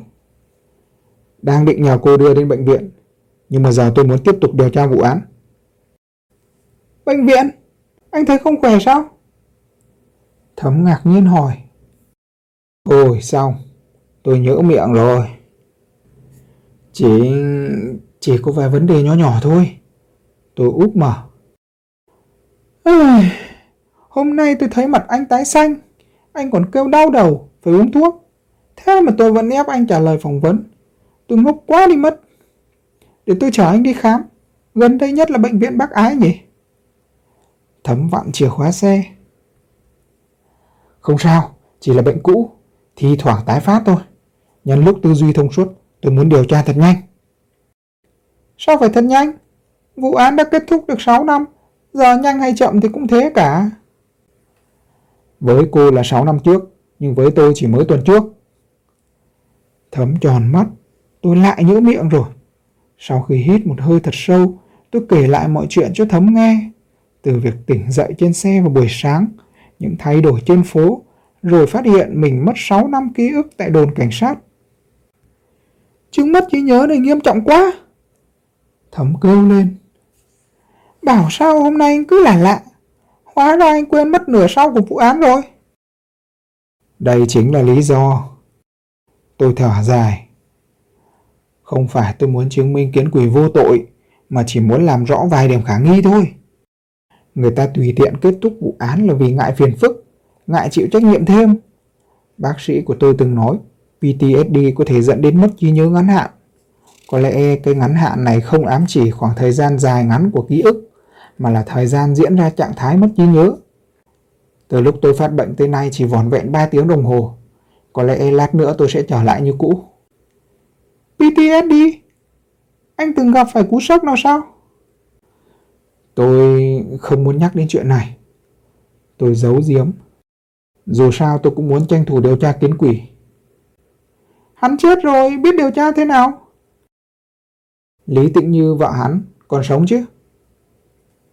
Đang định nhờ cô đưa đến bệnh viện, nhưng mà giờ tôi muốn tiếp tục điều tra vụ án. Bệnh viện? Anh thấy không khỏe sao? Thấm ngạc nhiên hỏi. Ôi xong, tôi nhỡ miệng rồi. Chỉ... chỉ có vài vấn đề nhỏ nhỏ thôi. Tôi úp mở. Hôm nay tôi thấy mặt anh tái xanh. Anh còn kêu đau đầu, phải uống thuốc. Thế mà tôi vẫn ép anh trả lời phỏng vấn. Tôi ngốc quá đi mất. Để tôi chở anh đi khám. Gần đây nhất là bệnh viện Bắc Ái nhỉ? Thấm vặn chìa khóa xe. Không sao, chỉ là bệnh cũ. Thì thoảng tái phát thôi. Nhân lúc tư duy thông suốt, tôi muốn điều tra thật nhanh. Sao phải thật nhanh? Vụ án đã kết thúc được 6 năm. Giờ nhanh hay chậm thì cũng thế cả. Với cô là 6 năm trước, nhưng với tôi chỉ mới tuần trước. Thấm tròn mắt, tôi lại nhỡ miệng rồi. Sau khi hít một hơi thật sâu, tôi kể lại mọi chuyện cho Thấm nghe. Từ việc tỉnh dậy trên xe vào buổi sáng, những thay đổi trên phố, rồi phát hiện mình mất 6 năm ký ức tại đồn cảnh sát. Chứng mất trí nhớ này nghiêm trọng quá. Thấm kêu lên. Bảo sao hôm nay anh cứ lạ lạ. Hóa ra anh quên mất nửa sau của vụ án rồi. Đây chính là lý do. Tôi thở dài. Không phải tôi muốn chứng minh kiến quỷ vô tội, mà chỉ muốn làm rõ vài điểm khả nghi thôi. Người ta tùy tiện kết thúc vụ án là vì ngại phiền phức, ngại chịu trách nhiệm thêm. Bác sĩ của tôi từng nói, PTSD có thể dẫn đến mất trí nhớ ngắn hạn. Có lẽ cái ngắn hạn này không ám chỉ khoảng thời gian dài ngắn của ký ức, mà là thời gian diễn ra trạng thái mất trí nhớ. Từ lúc tôi phát bệnh tới nay chỉ vòn vẹn 3 tiếng đồng hồ. Có lẽ lát nữa tôi sẽ trở lại như cũ. PTSD? Anh từng gặp phải cú sốc nào sao? Tôi không muốn nhắc đến chuyện này. Tôi giấu giếm. Dù sao tôi cũng muốn tranh thủ điều tra kiến quỷ. Hắn chết rồi, biết điều tra thế nào? Lý Tĩnh Như vợ hắn còn sống chứ?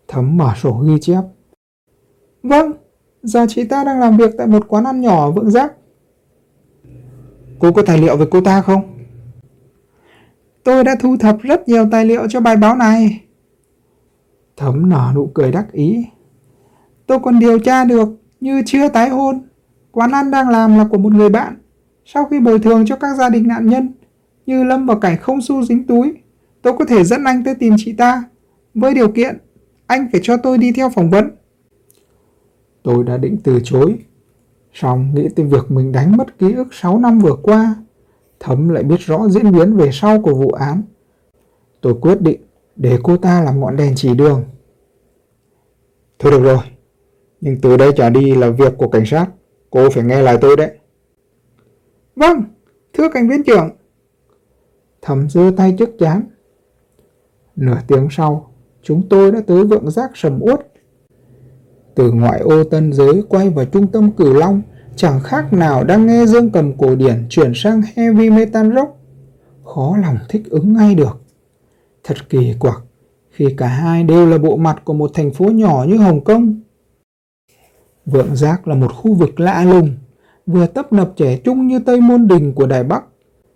Thấm mở sổ ghi chép. Vâng, giờ chị ta đang làm việc tại một quán ăn nhỏ ở Vượng Giác. Cô có tài liệu về cô ta không? Tôi đã thu thập rất nhiều tài liệu cho bài báo này. Thấm nở nụ cười đắc ý. Tôi còn điều tra được như chưa tái hôn. Quán ăn đang làm là của một người bạn. Sau khi bồi thường cho các gia đình nạn nhân, như lâm vào cảnh không xu dính túi, tôi có thể dẫn anh tới tìm chị ta. Với điều kiện, anh phải cho tôi đi theo phỏng vấn. Tôi đã định từ chối. Xong nghĩ tới việc mình đánh mất ký ức 6 năm vừa qua, Thấm lại biết rõ diễn biến về sau của vụ án. Tôi quyết định để cô ta làm ngọn đèn chỉ đường. Thôi được rồi, nhưng từ đây trở đi là việc của cảnh sát, cô phải nghe lời tôi đấy. Vâng, thưa cảnh viên trưởng. Thấm giơ tay trước chán. Nửa tiếng sau, chúng tôi đã tới vượng giác sầm uất. Từ ngoại ô tân giới quay vào trung tâm cửu long, chẳng khác nào đang nghe dương cầm cổ điển chuyển sang heavy metal rock. Khó lòng thích ứng ngay được. Thật kỳ quặc khi cả hai đều là bộ mặt của một thành phố nhỏ như Hồng Kông. Vượng Giác là một khu vực lạ lùng, vừa tấp nập trẻ trung như Tây Môn Đình của Đài Bắc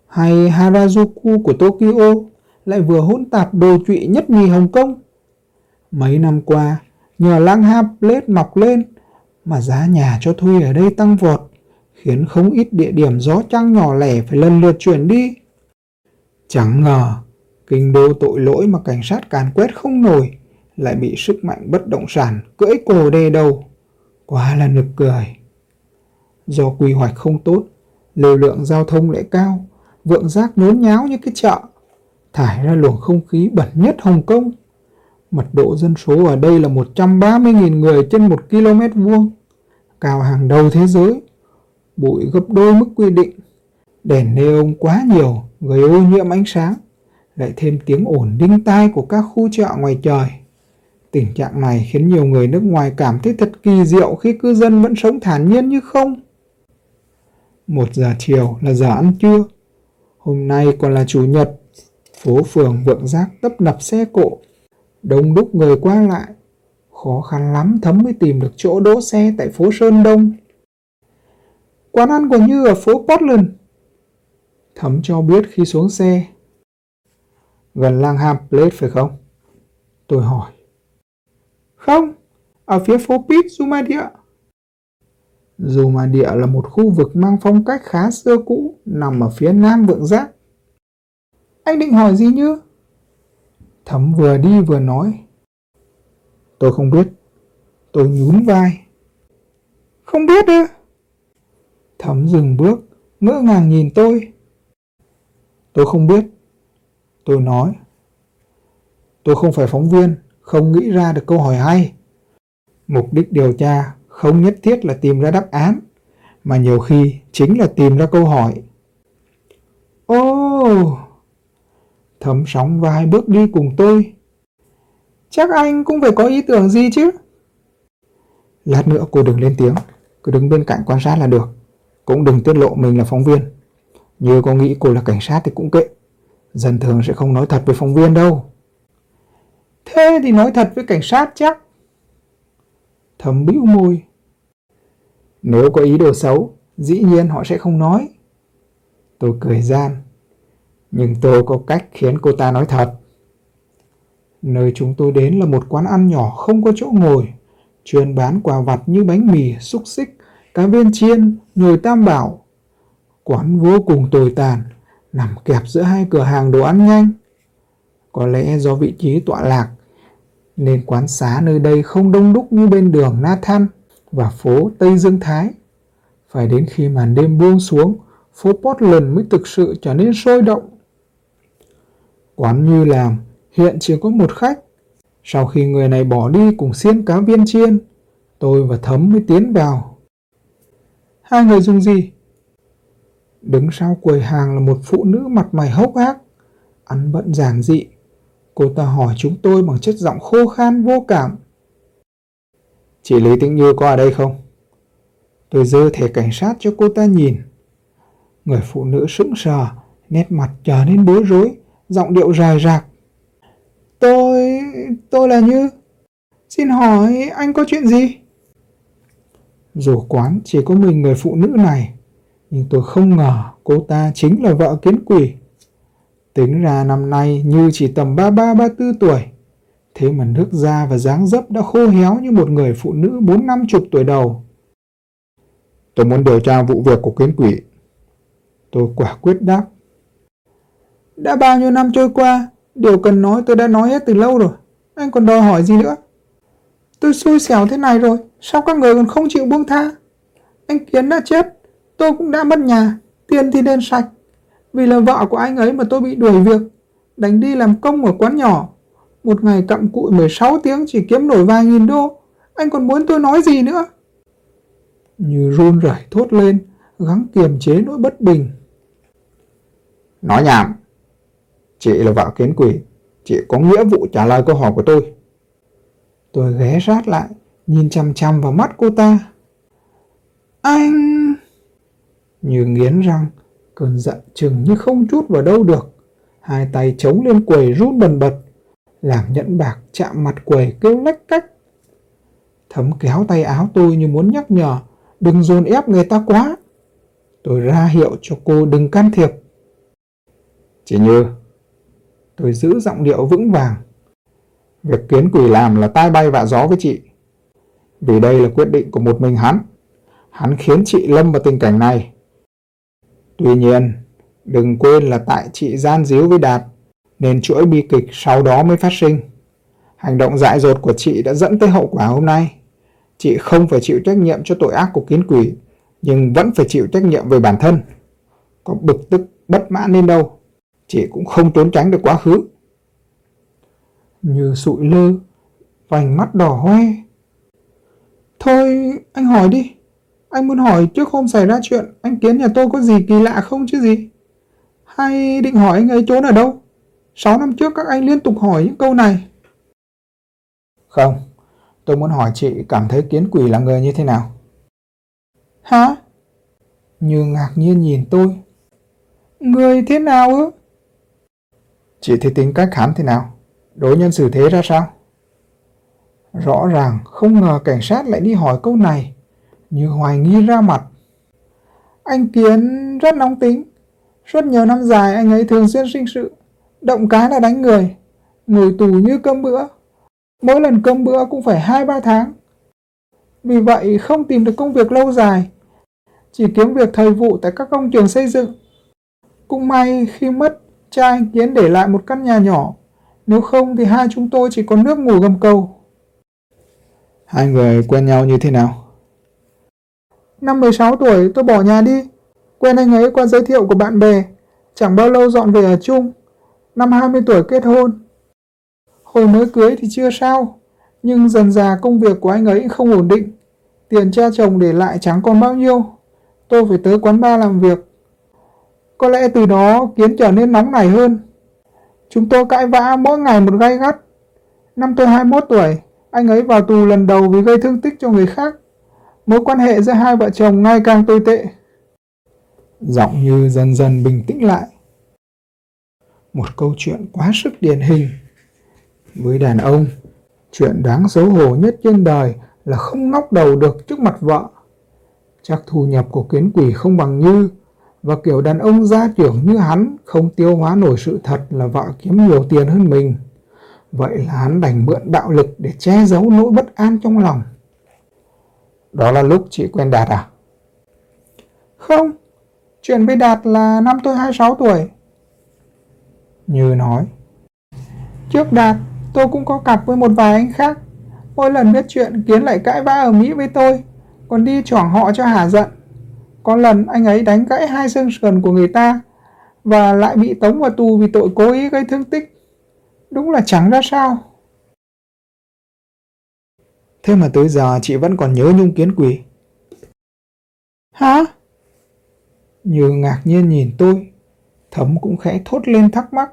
hay Harajuku của Tokyo lại vừa hỗn tạp đồ trụy nhất nhì Hồng Kông. Mấy năm qua, nhờ lang hạp lết mọc lên mà giá nhà cho thuê ở đây tăng vọt, khiến không ít địa điểm gió trăng nhỏ lẻ phải lần lượt chuyển đi. Chẳng ngờ, kinh đô tội lỗi mà cảnh sát càn quét không nổi, lại bị sức mạnh bất động sản cưỡi cổ đê đầu. Quá là nực cười. Do quy hoạch không tốt, lưu lượng giao thông lại cao, vượng giác nhốn nháo như cái chợ, thải ra luồng không khí bẩn nhất Hồng Kông. Mật độ dân số ở đây là 130.000 người trên 1 km vuông, cao hàng đầu thế giới, bụi gấp đôi mức quy định, đèn neon quá nhiều gây ô nhiễm ánh sáng, lại thêm tiếng ồn đinh tai của các khu chợ ngoài trời. Tình trạng này khiến nhiều người nước ngoài cảm thấy thật kỳ diệu khi cư dân vẫn sống thản nhiên như không. Một giờ chiều là giờ ăn trưa. Hôm nay còn là chủ nhật. Phố phường vượng rác tấp nập xe cộ. Đông đúc người qua lại. Khó khăn lắm thấm mới tìm được chỗ đỗ xe tại phố Sơn Đông. Quán ăn của Như ở phố Portland. Thấm cho biết khi xuống xe. Gần Langham Place phải không? Tôi hỏi. Không, ở phía phố Pit Zumadia. địa là một khu vực mang phong cách khá xưa cũ, nằm ở phía nam vượng giác. Anh định hỏi gì như? Thẩm vừa đi vừa nói. Tôi không biết. Tôi nhún vai. Không biết ư? Thẩm dừng bước, ngỡ ngàng nhìn tôi. Tôi không biết. Tôi nói. Tôi không phải phóng viên, không nghĩ ra được câu hỏi hay. Mục đích điều tra không nhất thiết là tìm ra đáp án, mà nhiều khi chính là tìm ra câu hỏi. Ô, Oh. Thấm sóng vai bước đi cùng tôi. Chắc anh cũng phải có ý tưởng gì chứ? Lát nữa cô đừng lên tiếng, cứ đứng bên cạnh quan sát là được. Cũng đừng tiết lộ mình là phóng viên. Như có nghĩ cô là cảnh sát thì cũng kệ. Dân thường sẽ không nói thật với phóng viên đâu. Thế thì nói thật với cảnh sát chắc. Thấm bĩu môi. Nếu có ý đồ xấu, dĩ nhiên họ sẽ không nói. Tôi cười gian. Nhưng tôi có cách khiến cô ta nói thật. Nơi chúng tôi đến là một quán ăn nhỏ không có chỗ ngồi, chuyên bán quà vặt như bánh mì, xúc xích, cá viên chiên, nồi tam bảo. Quán vô cùng tồi tàn, nằm kẹp giữa hai cửa hàng đồ ăn nhanh. Có lẽ do vị trí tọa lạc, nên quán xá nơi đây không đông đúc như bên đường Nathan và phố Tây Dương Thái. Phải đến khi màn đêm buông xuống, phố Portland mới thực sự trở nên sôi động. Quán như làm, hiện chỉ có một khách. Sau khi người này bỏ đi cùng xiên cá viên chiên, tôi và Thấm mới tiến vào. Hai người dùng gì? Đứng sau quầy hàng là một phụ nữ mặt mày hốc hác, ăn bận giản dị. Cô ta hỏi chúng tôi bằng chất giọng khô khan vô cảm. Chị Lý Tĩnh Như có ở đây không? Tôi dơ thẻ cảnh sát cho cô ta nhìn. Người phụ nữ sững sờ, nét mặt trở nên bối rối, giọng điệu dài rạc. Tôi... tôi là Như. Xin hỏi anh có chuyện gì? Dù quán chỉ có mình người phụ nữ này, nhưng tôi không ngờ cô ta chính là vợ kiến quỷ. Tính ra năm nay Như chỉ tầm 33-34 tuổi, thế mà nước da và dáng dấp đã khô héo như một người phụ nữ bốn năm chục tuổi đầu. Tôi muốn điều tra vụ việc của kiến quỷ. Tôi quả quyết đáp. Đã bao nhiêu năm trôi qua, điều cần nói tôi đã nói hết từ lâu rồi. Anh còn đòi hỏi gì nữa? Tôi xui xẻo thế này rồi, sao các người còn không chịu buông tha? Anh Kiến đã chết, tôi cũng đã mất nhà, tiền thì nên sạch. Vì là vợ của anh ấy mà tôi bị đuổi việc, đánh đi làm công ở quán nhỏ. Một ngày cặm cụi 16 tiếng chỉ kiếm nổi vài nghìn đô. Anh còn muốn tôi nói gì nữa? Như run rẩy thốt lên, gắng kiềm chế nỗi bất bình. Nói nhảm. Chị là vợ kiến quỷ, chị có nghĩa vụ trả lời câu hỏi của tôi. Tôi ghé sát lại, nhìn chăm chăm vào mắt cô ta. Anh... Như nghiến răng, cơn giận chừng như không chút vào đâu được. Hai tay chống lên quầy rút bần bật, làm nhẫn bạc chạm mặt quầy kêu lách cách. Thấm kéo tay áo tôi như muốn nhắc nhở, đừng dồn ép người ta quá. Tôi ra hiệu cho cô đừng can thiệp. Chỉ như, rồi giữ giọng điệu vững vàng. Việc kiến quỷ làm là tai bay vạ gió với chị. Vì đây là quyết định của một mình hắn. Hắn khiến chị lâm vào tình cảnh này. Tuy nhiên, đừng quên là tại chị gian díu với Đạt, nên chuỗi bi kịch sau đó mới phát sinh. Hành động dại dột của chị đã dẫn tới hậu quả hôm nay. Chị không phải chịu trách nhiệm cho tội ác của kiến quỷ, nhưng vẫn phải chịu trách nhiệm về bản thân. Có bực tức, bất mãn đến đâu, chị cũng không trốn tránh được quá khứ. Như sụi lơ, vành mắt đỏ hoe. Thôi, anh hỏi đi. Anh muốn hỏi trước hôm xảy ra chuyện, anh Kiến nhà tôi có gì kỳ lạ không chứ gì? Hay định hỏi anh ấy trốn ở đâu? Sáu năm trước các anh liên tục hỏi những câu này. Không, tôi muốn hỏi chị cảm thấy kiến quỷ là người như thế nào? Hả? Như ngạc nhiên nhìn tôi. Người thế nào ư? Chị thấy tính cách hắn thế nào? Đối nhân xử thế ra sao? Rõ ràng không ngờ cảnh sát lại đi hỏi câu này, như hoài nghi ra mặt. Anh Kiến rất nóng tính. Suốt nhiều năm dài anh ấy thường xuyên sinh sự, động cái là đánh người, ngồi tù như cơm bữa. Mỗi lần cơm bữa cũng phải 2-3 tháng. Vì vậy không tìm được công việc lâu dài, chỉ kiếm việc thời vụ tại các công trường xây dựng. Cũng may khi mất, cha anh Kiến để lại một căn nhà nhỏ, nếu không thì hai chúng tôi chỉ có nước ngủ gầm cầu. Hai người quen nhau như thế nào? Năm 16 tuổi tôi bỏ nhà đi, quen anh ấy qua giới thiệu của bạn bè, chẳng bao lâu dọn về ở chung. Năm 20 tuổi kết hôn. Hồi mới cưới thì chưa sao, nhưng dần dà công việc của anh ấy không ổn định. Tiền cha chồng để lại chẳng còn bao nhiêu. Tôi phải tới quán bar làm việc. Có lẽ từ đó Kiến trở nên nóng nảy hơn. Chúng tôi cãi vã mỗi ngày một gay gắt. Năm tôi 21 tuổi, anh ấy vào tù lần đầu vì gây thương tích cho người khác. Mối quan hệ giữa hai vợ chồng ngày càng tồi tệ. Giọng như dần dần bình tĩnh lại. Một câu chuyện quá sức điển hình. Với đàn ông, chuyện đáng xấu hổ nhất trên đời là không ngóc đầu được trước mặt vợ. Chắc thu nhập của kiến quỷ không bằng như, và kiểu đàn ông gia trưởng như hắn không tiêu hóa nổi sự thật là vợ kiếm nhiều tiền hơn mình. Vậy là hắn đành mượn bạo lực để che giấu nỗi bất an trong lòng. Đó là lúc chị quen Đạt à? Không, chuyện với Đạt là năm tôi 26 tuổi. Như nói. Trước Đạt, tôi cũng có cặp với một vài anh khác. Mỗi lần biết chuyện Kiến lại cãi vã ở Mỹ với tôi, còn đi choảng họ cho hả giận. Có lần anh ấy đánh gãy hai xương sườn của người ta và lại bị tống vào tù vì tội cố ý gây thương tích. Đúng là chẳng ra sao. Thế mà tới giờ chị vẫn còn nhớ nhung kiến quỷ. Hả? Như ngạc nhiên nhìn tôi, thấm cũng khẽ thốt lên thắc mắc.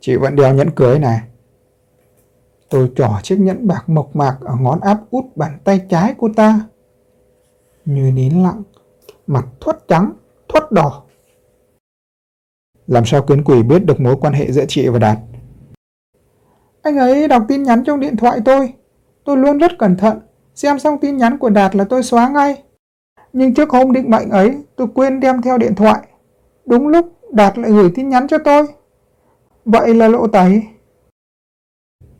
Chị vẫn đeo nhẫn cưới này. Tôi trỏ chiếc nhẫn bạc mộc mạc ở ngón áp út bàn tay trái cô ta. Như nín lặng, mặt thoát trắng, thoát đỏ. Làm sao kiến quỷ biết được mối quan hệ giữa chị và Đạt? Anh ấy đọc tin nhắn trong điện thoại tôi. Tôi luôn rất cẩn thận. Xem xong tin nhắn của Đạt là tôi xóa ngay. Nhưng trước hôm định mệnh ấy, tôi quên đem theo điện thoại. Đúng lúc Đạt lại gửi tin nhắn cho tôi. Vậy là lộ tẩy.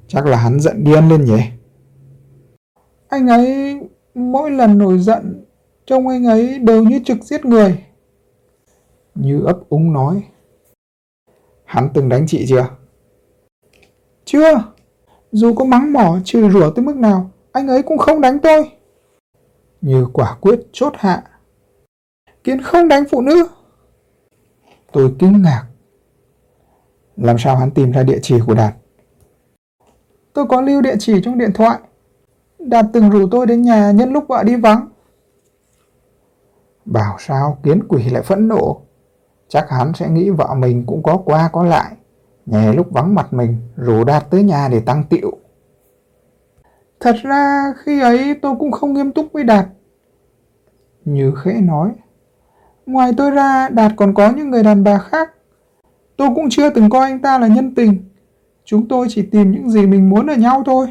Chắc là hắn giận điên lên nhỉ? Anh ấy mỗi lần nổi giận, trông anh ấy đều như trực giết người. Như ấp úng nói. Hắn từng đánh chị chưa? Chưa. Dù có mắng mỏ chửi rủa tới mức nào, anh ấy cũng không đánh tôi. Như quả quyết chốt hạ. Kiến không đánh phụ nữ. Tôi kinh ngạc. Làm sao hắn tìm ra địa chỉ của Đạt? Tôi có lưu địa chỉ trong điện thoại. Đạt từng rủ tôi đến nhà nhân lúc vợ đi vắng. Bảo sao kiến quỷ lại phẫn nộ. Chắc hắn sẽ nghĩ vợ mình cũng có qua có lại. Nhè lúc vắng mặt mình, rủ Đạt tới nhà để tăng tiệu. Thật ra khi ấy tôi cũng không nghiêm túc với Đạt. Như khẽ nói. Ngoài tôi ra, Đạt còn có những người đàn bà khác. Tôi cũng chưa từng coi anh ta là nhân tình. Chúng tôi chỉ tìm những gì mình muốn ở nhau thôi.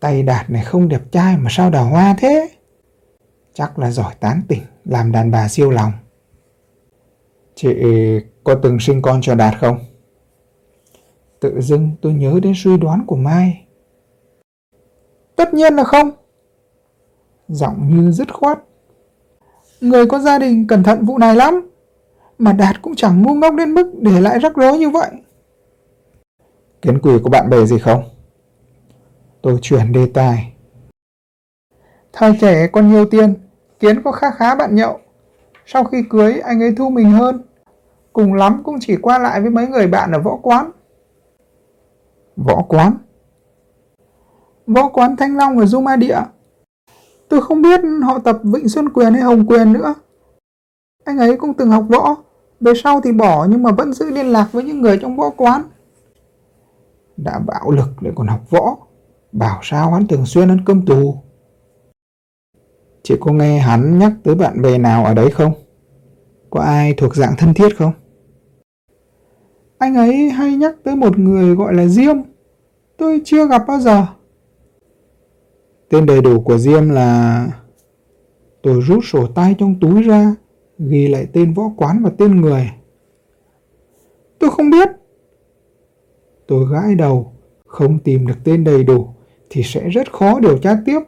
Tay Đạt này không đẹp trai mà sao đào hoa thế? Chắc là giỏi tán tỉnh, làm đàn bà siêu lòng. Chị có từng sinh con cho Đạt không? Tự dưng tôi nhớ đến suy đoán của Mai. Tất nhiên là không. Giọng như dứt khoát. Người có gia đình cẩn thận vụ này lắm. Mà Đạt cũng chẳng ngu ngốc đến mức để lại rắc rối như vậy. Kiến quỷ có bạn bè gì không? Tôi chuyển đề tài. Thời trẻ còn nhiều tiền, Kiến có khá khá bạn nhậu. Sau khi cưới, anh ấy thu mình hơn. Cùng lắm cũng chỉ qua lại với mấy người bạn ở võ quán. Võ quán? Võ quán Thanh Long ở Du Ma Địa. Tôi không biết họ tập Vịnh Xuân Quyền hay Hồng Quyền nữa. Anh ấy cũng từng học võ, về sau thì bỏ nhưng mà vẫn giữ liên lạc với những người trong võ quán. Đã bạo lực lại còn học võ, bảo sao hắn thường xuyên ăn cơm tù. Chị có nghe hắn nhắc tới bạn bè nào ở đấy không? Có ai thuộc dạng thân thiết không? Anh ấy hay nhắc tới một người gọi là Diêm. Tôi chưa gặp bao giờ. Tên đầy đủ của Diêm là... Tôi rút sổ tay trong túi ra, ghi lại tên võ quán và tên người. Tôi không biết. Tôi gãi đầu, không tìm được tên đầy đủ thì sẽ rất khó điều tra tiếp.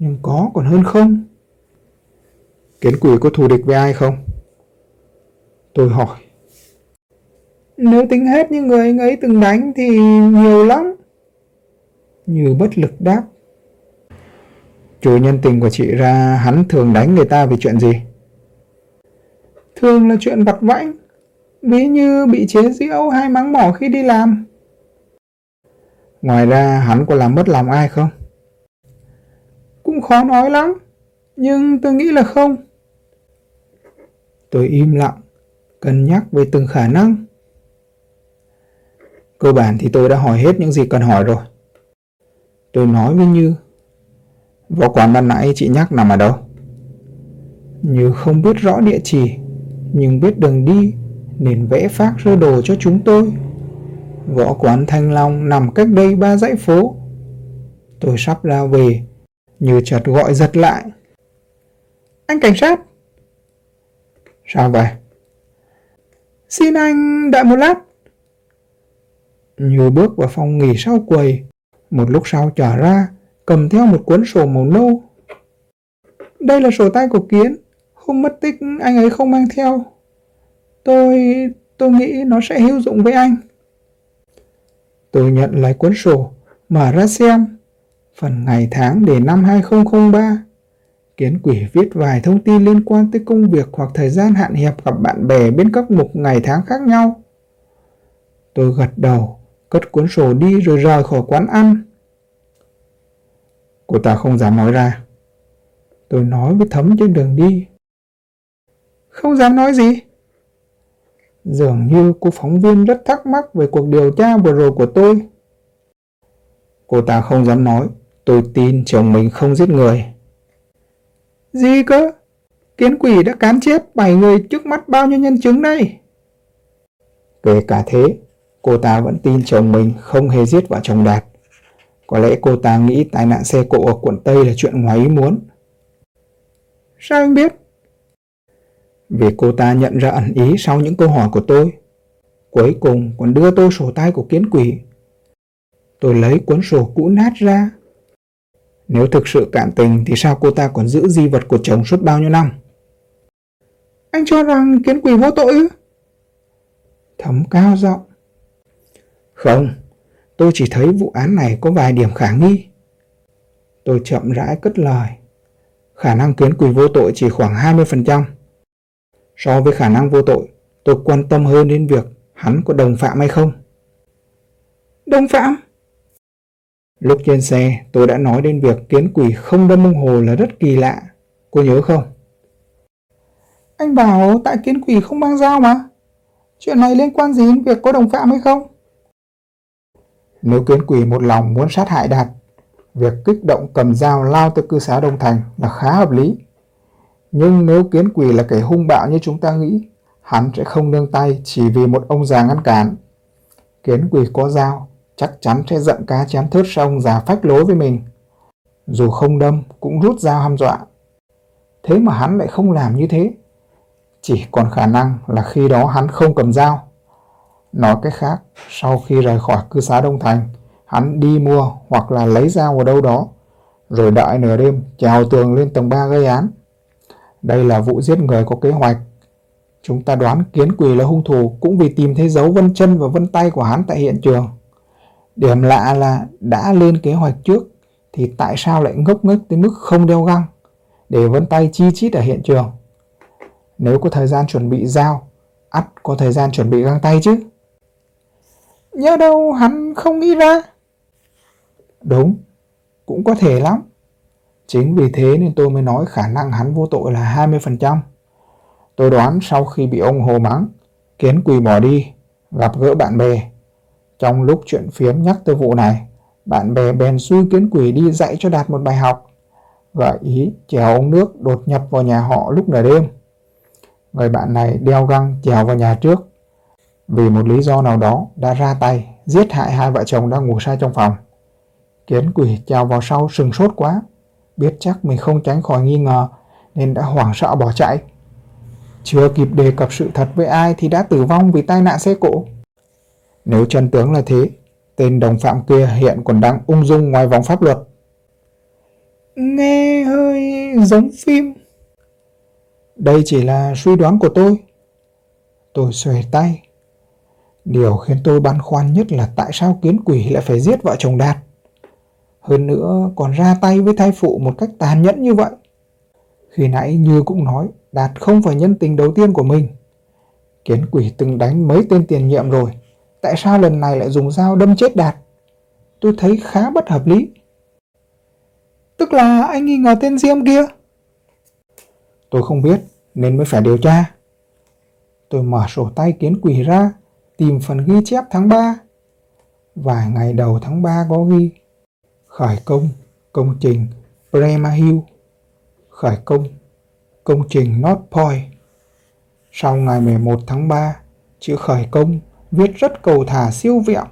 Nhưng có còn hơn không. Kiến quỷ có thù địch với ai không? Tôi hỏi. Nếu tính hết những người anh ấy từng đánh thì nhiều lắm. Như bất lực đáp. Chủ nhân tình của chị ra hắn thường đánh người ta vì chuyện gì? Thường là chuyện vặt vãnh, ví như bị chế giễu hay mắng mỏ khi đi làm. Ngoài ra hắn có làm mất lòng ai không? Cũng khó nói lắm, nhưng tôi nghĩ là không. Tôi im lặng, cân nhắc về từng khả năng. Cơ bản thì tôi đã hỏi hết những gì cần hỏi rồi. Tôi nói với Như, võ quán ban nãy chị nhắc nằm ở đâu? Như không biết rõ địa chỉ, nhưng biết đường đi nên vẽ phát sơ đồ cho chúng tôi. Võ quán Thanh Long nằm cách đây ba dãy phố. Tôi sắp ra về, như chợt gọi giật lại. Anh cảnh sát! Sao vậy? Xin anh đợi một lát. Như bước vào phòng nghỉ sau quầy, một lúc sau trở ra, cầm theo một cuốn sổ màu nâu. Đây là sổ tay của Kiến, hôm mất tích anh ấy không mang theo. Tôi... tôi nghĩ nó sẽ hữu dụng với anh. Tôi nhận lấy cuốn sổ, mở ra xem. Phần ngày tháng để năm 2003. Kiến quỷ viết vài thông tin liên quan tới công việc hoặc thời gian hạn hẹp gặp bạn bè bên các mục ngày tháng khác nhau. Tôi gật đầu, cất cuốn sổ đi rồi rời khỏi quán ăn. Cô ta không dám nói ra. Tôi nói với Thấm trên đường đi. Không dám nói gì? Dường như cô phóng viên rất thắc mắc về cuộc điều tra vừa rồi của tôi. Cô ta không dám nói, tôi tin chồng mình không giết người. Gì cơ? Kiến quỷ đã cán chết 7 người trước mắt bao nhiêu nhân chứng đây? Kể cả thế, cô ta vẫn tin chồng mình không hề giết vợ chồng Đạt. Có lẽ cô ta nghĩ tai nạn xe cộ ở quận Tây là chuyện ngoài ý muốn. Sao anh biết? Vì cô ta nhận ra ẩn ý sau những câu hỏi của tôi. Cuối cùng còn đưa tôi sổ tay của kiến quỷ. Tôi lấy cuốn sổ cũ nát ra. Nếu thực sự cạn tình thì sao cô ta còn giữ di vật của chồng suốt bao nhiêu năm? Anh cho rằng kiến quỷ vô tội ư? Thấm cao giọng. Không, tôi chỉ thấy vụ án này có vài điểm khả nghi. Tôi chậm rãi cất lời. Khả năng kiến quỷ vô tội chỉ khoảng 20%. So với khả năng vô tội, tôi quan tâm hơn đến việc hắn có đồng phạm hay không. Đồng phạm? Lúc trên xe, tôi đã nói đến việc kiến quỷ không đâm ông Hồ là rất kỳ lạ. Cô nhớ không? Anh bảo tại kiến quỷ không mang dao mà. Chuyện này liên quan gì đến việc có đồng phạm hay không? Nếu kiến quỷ một lòng muốn sát hại Đạt, việc kích động cầm dao lao tới cư xá Đông Thành là khá hợp lý. Nhưng nếu kiến quỷ là kẻ hung bạo như chúng ta nghĩ, hắn sẽ không nương tay chỉ vì một ông già ngăn cản. Kiến quỷ có dao, chắc chắn sẽ giận cá chém thớt sông già phách lối với mình. Dù không đâm, cũng rút dao hăm dọa. Thế mà hắn lại không làm như thế. Chỉ còn khả năng là khi đó hắn không cầm dao. Nói cách khác, sau khi rời khỏi cư xá Đông Thành, hắn đi mua hoặc là lấy dao ở đâu đó, rồi đợi nửa đêm trèo tường lên tầng 3 gây án. Đây là vụ giết người có kế hoạch. Chúng ta đoán kiến quỳ là hung thủ cũng vì tìm thấy dấu vân chân và vân tay của hắn tại hiện trường. Điểm lạ là đã lên kế hoạch trước thì tại sao lại ngốc nghếch tới mức không đeo găng để vân tay chi chít ở hiện trường. Nếu có thời gian chuẩn bị dao, ắt có thời gian chuẩn bị găng tay chứ. Nhớ đâu hắn không nghĩ ra. Đúng, cũng có thể lắm. Chính vì thế nên tôi mới nói khả năng hắn vô tội là 20%. Tôi đoán sau khi bị ông Hồ mắng, Kiến Quỳ bỏ đi, gặp gỡ bạn bè. Trong lúc chuyện phiếm nhắc tới vụ này, bạn bè bèn xui Kiến quỷ đi dạy cho Đạt một bài học, gợi ý trèo ống nước đột nhập vào nhà họ lúc nửa đêm. Người bạn này đeo găng trèo vào nhà trước. Vì một lý do nào đó đã ra tay giết hại hai vợ chồng đang ngủ say trong phòng. Kiến quỷ trèo vào sau sừng sốt quá, biết chắc mình không tránh khỏi nghi ngờ nên đã hoảng sợ bỏ chạy. Chưa kịp đề cập sự thật với ai thì đã tử vong vì tai nạn xe cộ. Nếu chân tướng là thế, tên đồng phạm kia hiện còn đang ung dung ngoài vòng pháp luật. Nghe hơi giống phim. Đây chỉ là suy đoán của tôi. Tôi xuề tay. Điều khiến tôi băn khoăn nhất là tại sao kiến quỷ lại phải giết vợ chồng Đạt. Hơn nữa còn ra tay với thai phụ một cách tàn nhẫn như vậy. Khi nãy Như cũng nói Đạt không phải nhân tình đầu tiên của mình. Kiến quỷ từng đánh mấy tên tiền nhiệm rồi. Tại sao lần này lại dùng dao đâm chết Đạt? Tôi thấy khá bất hợp lý. Tức là anh nghi ngờ tên Diêm kia? Tôi không biết nên mới phải điều tra. Tôi mở sổ tay kiến quỷ ra, tìm phần ghi chép tháng 3. Vài ngày đầu tháng 3 có ghi khởi công công trình Brema Hill, khởi công công trình North Point. Sau ngày 11 tháng 3, chữ khởi công viết rất cầu thả siêu vẹo.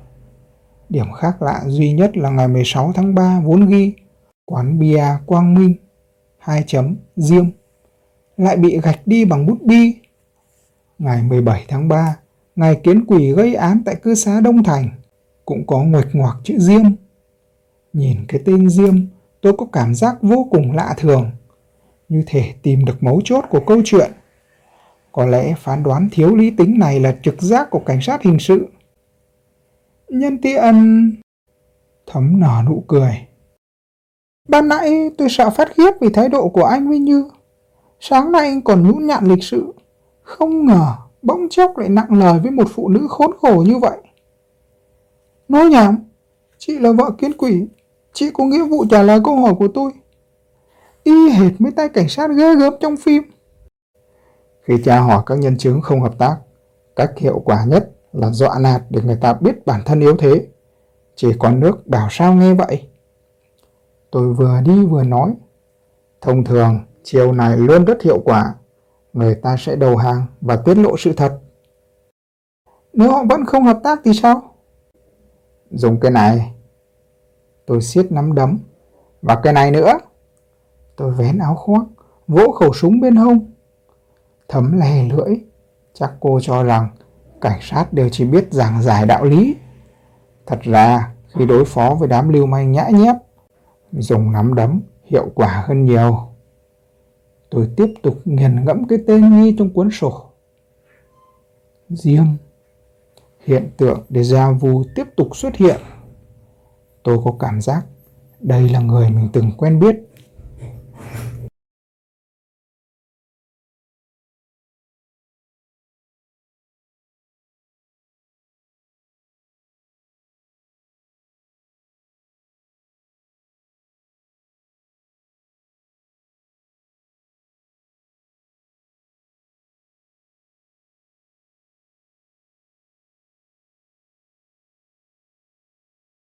Điểm khác lạ duy nhất là ngày 16 tháng 3 vốn ghi quán bia Quang Minh, hai chấm Diêm lại bị gạch đi bằng bút bi. Ngày 17 tháng 3, ngày kiến quỷ gây án tại cư xá Đông Thành, cũng có nguệch ngoạc chữ Diêm. Nhìn cái tên Diêm, tôi có cảm giác vô cùng lạ thường, như thể tìm được mấu chốt của câu chuyện. Có lẽ phán đoán thiếu lý tính này là trực giác của cảnh sát hình sự. Nhân tiện... Thấm nở nụ cười. Ban nãy tôi sợ phát khiếp vì thái độ của anh với Như. Sáng nay anh còn nhũn nhặn lịch sự. Không ngờ bỗng chốc lại nặng lời với một phụ nữ khốn khổ như vậy. Nói nhảm, chị là vợ kiến quỷ, chị có nghĩa vụ trả lời câu hỏi của tôi. Y hệt mấy tay cảnh sát ghê gớm trong phim. Khi tra hỏi các nhân chứng không hợp tác, cách hiệu quả nhất là dọa nạt để người ta biết bản thân yếu thế. Chỉ có nước bảo sao nghe vậy. Tôi vừa đi vừa nói. Thông thường, chiều này luôn rất hiệu quả. Người ta sẽ đầu hàng và tiết lộ sự thật. Nếu họ vẫn không hợp tác thì sao? Dùng cái này. Tôi siết nắm đấm. Và cái này nữa. Tôi vén áo khoác, vỗ khẩu súng bên hông. Thấm lè lưỡi. Chắc cô cho rằng cảnh sát đều chỉ biết giảng giải đạo lý. Thật ra, khi đối phó với đám lưu manh nhã nhép, dùng nắm đấm hiệu quả hơn nhiều. Tôi tiếp tục nghiền ngẫm cái tên nhi trong cuốn sổ. Diêm. Hiện tượng déjà vu tiếp tục xuất hiện. Tôi có cảm giác đây là người mình từng quen biết.